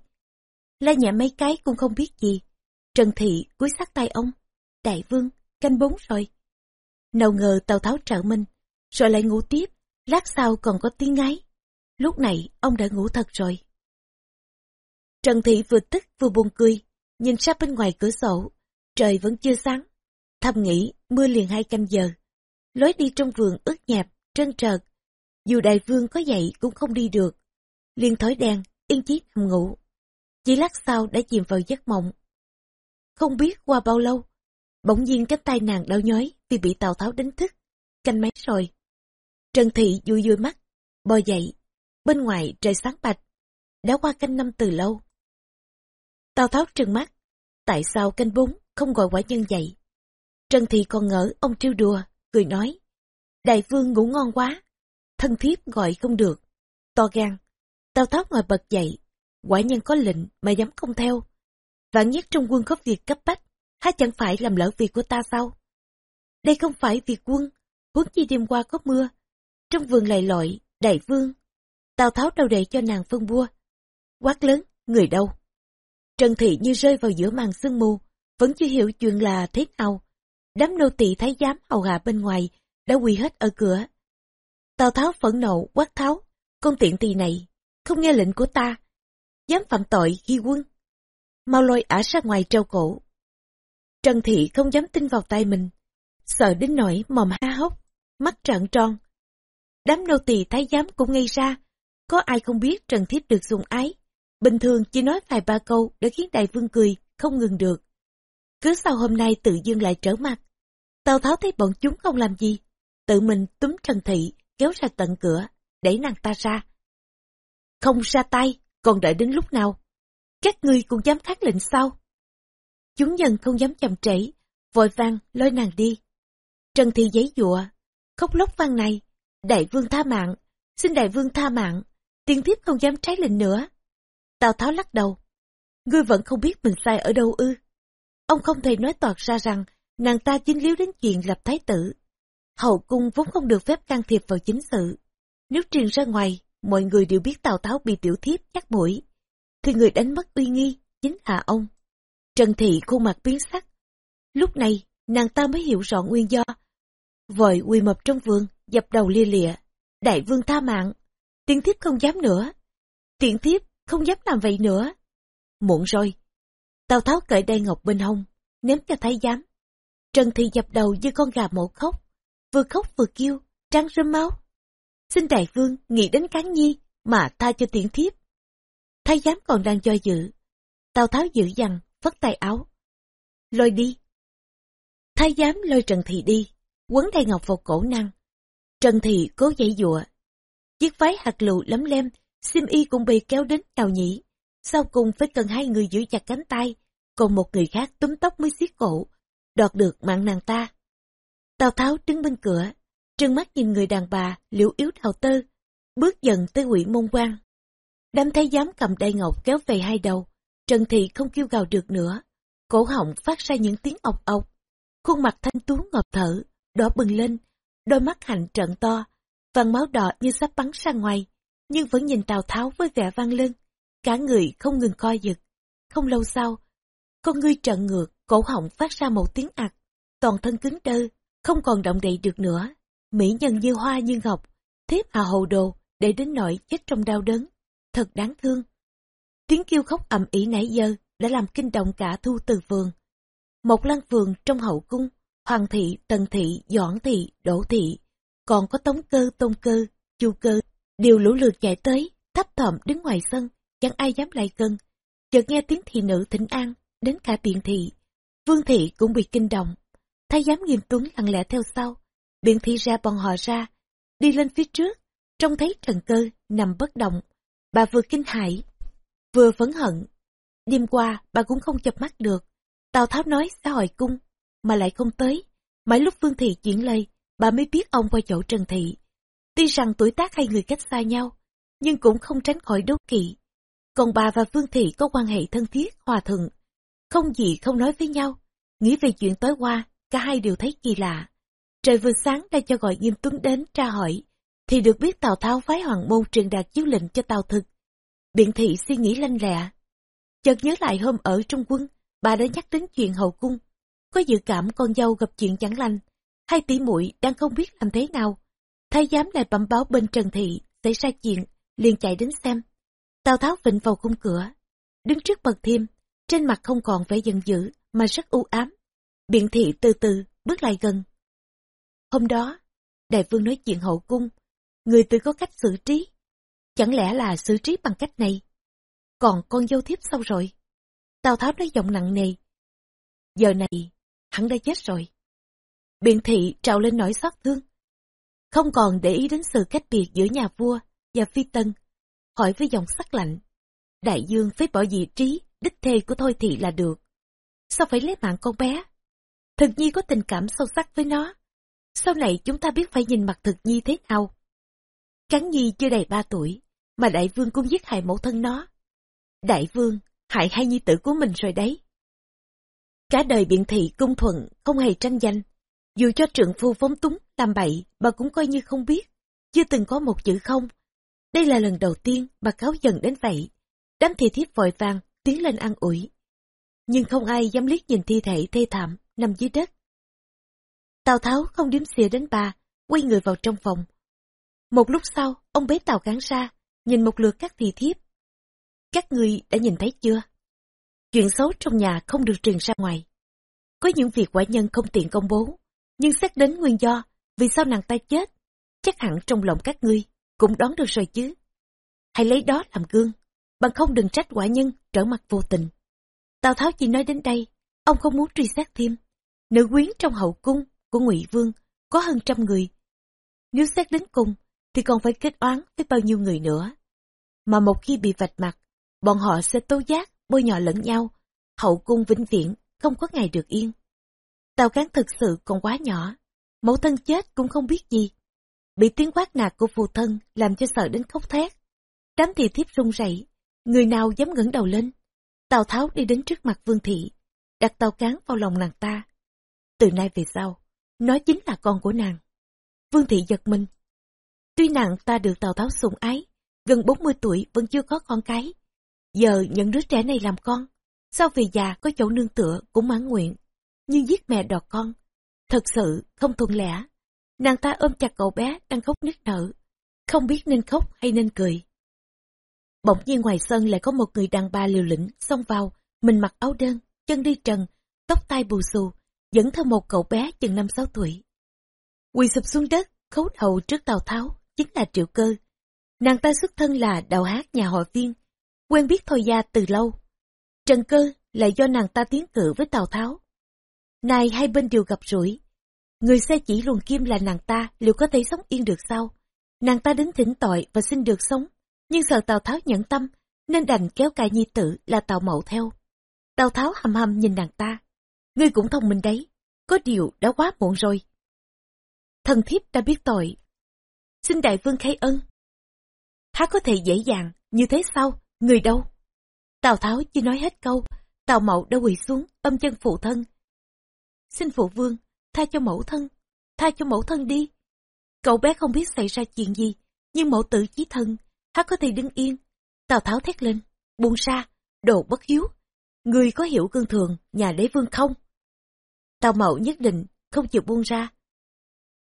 La nhẹ mấy cái cũng không biết gì. Trần Thị cúi sát tay ông, đại vương, canh bốn rồi. Nào ngờ Tào Tháo trợ mình, rồi lại ngủ tiếp, lát sau còn có tiếng ngáy. Lúc này ông đã ngủ thật rồi. Trần Thị vừa tức vừa buồn cười, nhìn ra bên ngoài cửa sổ, trời vẫn chưa sáng. Thầm nghĩ mưa liền hai canh giờ. Lối đi trong vườn ướt nhẹp, trơn trợt. Dù đại vương có dậy cũng không đi được. Liền thói đen, yên chí nằm ngủ. Chỉ lát sau đã chìm vào giấc mộng. Không biết qua bao lâu, bỗng nhiên cánh tay nàng đau nhói vì bị Tào Tháo đánh thức. Canh máy rồi. Trần Thị vui vui mắt, bò dậy. Bên ngoài trời sáng bạch. Đã qua canh năm từ lâu. Tào Tháo trừng mắt. Tại sao canh bốn không gọi quả nhân dậy? Trần Thị còn ngỡ ông trêu đùa, cười nói. Đại vương ngủ ngon quá. Thân thiếp gọi không được. To gan. Tào Tháo ngồi bật dậy. Quả nhân có lệnh mà dám không theo. Vạn nhất trong quân có việc cấp bách. Há chẳng phải làm lỡ việc của ta sao? Đây không phải việc quân. Huống chi đêm qua có mưa. Trong vườn lầy lội, đại vương. Tào Tháo đầu đầy cho nàng phân bua. Quát lớn, người đâu? Trần Thị như rơi vào giữa màn sương mù, vẫn chưa hiểu chuyện là thế nào. Đám nô tỳ thái giám hầu hạ bên ngoài, đã quỳ hết ở cửa. Tào Tháo phẫn nộ quát tháo, con tiện tỳ này, không nghe lệnh của ta, dám phạm tội ghi quân. Mau lôi ả ra ngoài treo cổ. Trần Thị không dám tin vào tay mình, sợ đến nỗi mồm ha hốc, mắt trợn tròn. Đám nô tỳ thái giám cũng ngây ra, có ai không biết Trần Thiếp được dùng ái. Bình thường chỉ nói vài ba câu để khiến đại vương cười, không ngừng được. Cứ sau hôm nay tự dưng lại trở mặt. Tào Tháo thấy bọn chúng không làm gì. Tự mình túm Trần Thị, kéo ra tận cửa, đẩy nàng ta ra. Không ra tay, còn đợi đến lúc nào? Các ngươi cũng dám khắc lệnh sao? Chúng nhân không dám chậm trễ, vội vang lôi nàng đi. Trần Thị giấy dụa, khóc lóc vang này, đại vương tha mạng, xin đại vương tha mạng, tiên thiếp không dám trái lệnh nữa. Tào Tháo lắc đầu. Ngươi vẫn không biết mình sai ở đâu ư. Ông không thể nói toạc ra rằng nàng ta dính líu đến chuyện lập thái tử. Hậu cung vốn không được phép can thiệp vào chính sự. Nếu truyền ra ngoài, mọi người đều biết Tào Tháo bị tiểu thiếp chắc mũi. Thì người đánh mất uy nghi chính là ông. Trần Thị khuôn mặt biến sắc. Lúc này, nàng ta mới hiểu rõ nguyên do. Vội quỳ mập trong vườn, dập đầu lia lịa. Đại vương tha mạng. tiện thiếp không dám nữa. Tiện thiếp không dám làm vậy nữa. Muộn rồi. Tào Tháo cởi đai ngọc bên hông, ném cho thái giám. Trần Thị dập đầu như con gà mổ khóc, vừa khóc vừa kêu, trắng rơm máu. Xin đại vương nghĩ đến cán nhi mà tha cho tiện thiếp. Thái giám còn đang do dự. Tào Tháo giữ dằn, phất tay áo. Lôi đi, Thái giám lôi Trần Thị đi, quấn đai ngọc vào cổ năng. Trần Thị cố dãy dụa. Chiếc váy hạt lụ lấm lem, sim y cũng bị kéo đến nào nhĩ sau cùng phải cần hai người giữ chặt cánh tay, còn một người khác túm tóc mới xiết cổ, đoạt được mạng nàng ta. Tào Tháo đứng bên cửa, trừng mắt nhìn người đàn bà liễu yếu đào tơ, bước dần tới quỷ môn quan. Đám thái giám cầm đai ngọc kéo về hai đầu, Trần Thị không kêu gào được nữa, cổ họng phát ra những tiếng ọc ọc. Khuôn mặt thanh tú ngọt thở, đỏ bừng lên, đôi mắt hạnh trận to, vàng máu đỏ như sắp bắn ra ngoài, nhưng vẫn nhìn Tào Tháo với vẻ vang lưng, cả người không ngừng co giật. Không lâu sau, con ngươi trận ngược, cổ họng phát ra một tiếng ạc, toàn thân cứng đơ, không còn động đậy được nữa. Mỹ nhân như hoa như ngọc, thiếp à hồ đồ, để đến nỗi chết trong đau đớn. Thật đáng thương. Tiếng kêu khóc ầm ĩ nãy giờ đã làm kinh động cả thu từ vườn. Một lăng vườn trong hậu cung, hoàng thị, tần thị, doãn thị, đỗ thị, còn có tống cơ, tôn cơ, chu cơ, đều lũ lượt chạy tới, thấp thỏm đứng ngoài sân, chẳng ai dám lại gần. Chợt nghe tiếng thị nữ thỉnh an, đến cả biện thị. Vương thị cũng bị kinh động. Thái giám nghiêm tuấn lặng lẽ theo sau. Biện thị ra bọn họ ra, đi lên phía trước, trông thấy trần cơ nằm bất động. Bà vừa kinh hãi, vừa phẫn hận. Đêm qua bà cũng không chập mắt được. Tào Tháo nói xã hội cung, mà lại không tới. Mãi lúc Vương Thị chuyển lời, bà mới biết ông qua chỗ Trần Thị. Tuy rằng tuổi tác hai người cách xa nhau, nhưng cũng không tránh khỏi đố kỵ. Còn bà và Vương Thị có quan hệ thân thiết, hòa thuận. Không gì không nói với nhau. Nghĩ về chuyện tối qua, cả hai đều thấy kỳ lạ. Trời vừa sáng đã cho gọi Nghiêm Tuấn đến tra hỏi, thì được biết Tào Tháo phái hoàng môn truyền đạt chiếu lệnh cho Tào Thực. Biện thị suy nghĩ lanh lẹ. Chợt nhớ lại hôm ở trong quân, bà đã nhắc đến chuyện hậu cung. Có dự cảm con dâu gặp chuyện chẳng lành, hai tỷ muội đang không biết làm thế nào. Thái giám lại bẩm báo bên Trần Thị, xảy ra chuyện, liền chạy đến xem. Tào Tháo vịnh vào khung cửa, đứng trước bậc thêm, trên mặt không còn vẻ giận dữ, mà rất u ám. Biện thị từ từ, bước lại gần. Hôm đó, đại vương nói chuyện hậu cung, người tự có cách xử trí. Chẳng lẽ là xử trí bằng cách này? Còn con dâu thiếp sao rồi? Tào Tháo nói giọng nặng nề. Giờ này, hắn đã chết rồi. Biện thị trào lên nỗi xót thương. Không còn để ý đến sự cách biệt giữa nhà vua và phi tân. Hỏi với giọng sắc lạnh. Đại dương phải bỏ vị trí, đích thê của Thôi Thị là được. Sao phải lấy mạng con bé? Thực nhi có tình cảm sâu sắc với nó. Sau này chúng ta biết phải nhìn mặt thực nhi thế nào. Cắn nhi chưa đầy ba tuổi, mà đại vương cũng giết hại mẫu thân nó. Đại vương, hại hai nhi tử của mình rồi đấy. Cả đời biện thị cung thuận, không hề tranh danh Dù cho trượng phu phóng túng, làm bậy, bà cũng coi như không biết. Chưa từng có một chữ không. Đây là lần đầu tiên bà cáo dần đến vậy. Đám thị thiếp vội vàng, tiến lên ăn ủi. Nhưng không ai dám liếc nhìn thi thể thê thảm, nằm dưới đất. Tào Tháo không đếm xìa đến bà, quay người vào trong phòng. Một lúc sau, ông bế Tào Cán ra, nhìn một lượt các thị thiếp. Các người đã nhìn thấy chưa? Chuyện xấu trong nhà không được truyền ra ngoài. Có những việc quả nhân không tiện công bố, nhưng xét đến nguyên do, vì sao nàng ta chết, chắc hẳn trong lòng các ngươi cũng đoán được rồi chứ. Hãy lấy đó làm gương, bằng không đừng trách quả nhân trở mặt vô tình. Tào Tháo chỉ nói đến đây, ông không muốn truy xét thêm. Nữ quyến trong hậu cung của Ngụy Vương có hơn trăm người. Nếu xét đến cùng, thì còn phải kết oán với bao nhiêu người nữa. Mà một khi bị vạch mặt, bọn họ sẽ tố giác, bôi nhọ lẫn nhau, hậu cung vĩnh viễn, không có ngày được yên. Tào Cán thực sự còn quá nhỏ, mẫu thân chết cũng không biết gì. Bị tiếng quát nạt của phù thân làm cho sợ đến khóc thét. Đám thị thiếp run rẩy, người nào dám ngẩng đầu lên. Tào Tháo đi đến trước mặt Vương Thị, đặt tàu Cán vào lòng nàng ta. Từ nay về sau, nó chính là con của nàng. Vương Thị giật mình. Tuy nàng ta được Tào Tháo sủng ái, gần 40 tuổi vẫn chưa có con cái. Giờ nhận đứa trẻ này làm con, sau về già có chỗ nương tựa cũng mãn nguyện. Nhưng giết mẹ đọt con, thật sự không thuận lẽ. Nàng ta ôm chặt cậu bé đang khóc nức nở, không biết nên khóc hay nên cười. Bỗng nhiên ngoài sân lại có một người đàn bà liều lĩnh xông vào, mình mặc áo đơn, chân đi trần, tóc tai bù xù, dẫn theo một cậu bé chừng năm sáu tuổi. Quỳ sụp xuống đất, khấu đầu trước Tào Tháo, chính là Triệu Cơ. Nàng ta xuất thân là đầu hát nhà họ viên, quen biết Thôi Gia từ lâu. Trần Cơ là do nàng ta tiến cử với Tào Tháo. Nay hai bên đều gặp rủi. Người xe chỉ luồn kim là nàng ta liệu có thể sống yên được sao? Nàng ta đến thỉnh tội và xin được sống. Nhưng sợ Tào Tháo nhẫn tâm nên đành kéo cài nhi tử là Tào Mậu theo. Tào Tháo hầm hầm nhìn nàng ta. Ngươi cũng thông minh đấy. Có điều đã quá muộn rồi. Thần thiếp đã biết tội. Xin đại vương khai ân. Há có thể dễ dàng, như thế sao? Người đâu? Tào Tháo chưa nói hết câu, Tào Mậu đã quỳ xuống, ôm chân phụ thân. Xin phụ vương, tha cho mẫu thân, tha cho mẫu thân đi. Cậu bé không biết xảy ra chuyện gì, nhưng mẫu tử chí thân, hắn có thể đứng yên. Tào Tháo thét lên, buông ra, đồ bất hiếu. Người có hiểu cương thường nhà đế vương không? Tào Mậu nhất định không chịu buông ra.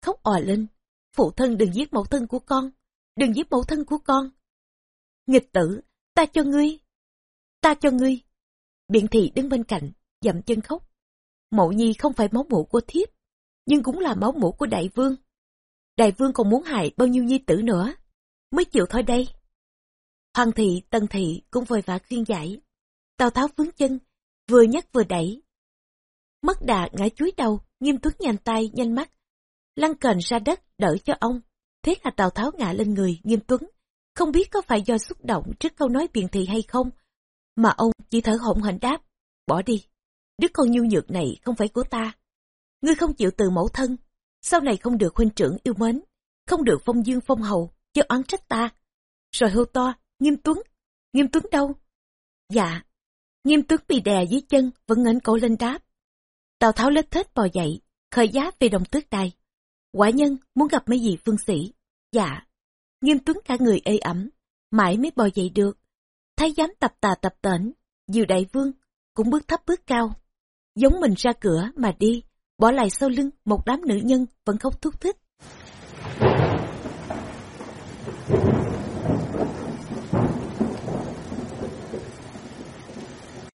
Khóc òa lên, phụ thân đừng giết mẫu thân của con, đừng giết mẫu thân của con. Nghịch tử, ta cho ngươi, ta cho ngươi. Biện thị đứng bên cạnh, dậm chân khóc. Mậu nhi không phải máu mủ của thiếp, nhưng cũng là máu mũ của đại vương. Đại vương còn muốn hại bao nhiêu nhi tử nữa, mới chịu thôi đây. Hoàng thị, tần thị cũng vội vã khuyên giải. Tào Tháo vướng chân, vừa nhắc vừa đẩy. Mất đà ngã chuối đầu, nghiêm tuấn nhanh tay, nhanh mắt. Lăn cền ra đất, đỡ cho ông. Thế là Tào Tháo ngã lên người, nghiêm tuấn. Không biết có phải do xúc động trước câu nói biện thị hay không, mà ông chỉ thở hổn hển đáp, bỏ đi. Đứa con nhu nhược này không phải của ta. Ngươi không chịu từ mẫu thân, sau này không được huynh trưởng yêu mến, không được phong dương phong hầu, cho oán trách ta. Rồi hô to, nghiêm tuấn, nghiêm tuấn đâu? Dạ, nghiêm tuấn bị đè dưới chân, vẫn ngẩng cổ lên đáp. Tào Tháo lết thết bò dậy, khởi giá về đồng tước đài. Quả nhân muốn gặp mấy vị phương sĩ. Dạ, nghiêm tuấn cả người ê ẩm, mãi mới bò dậy được. Thái giám tập tà tập tễnh, diều đại vương, cũng bước thấp bước cao. Giống mình ra cửa mà đi, bỏ lại sau lưng một đám nữ nhân vẫn khóc thúc thích.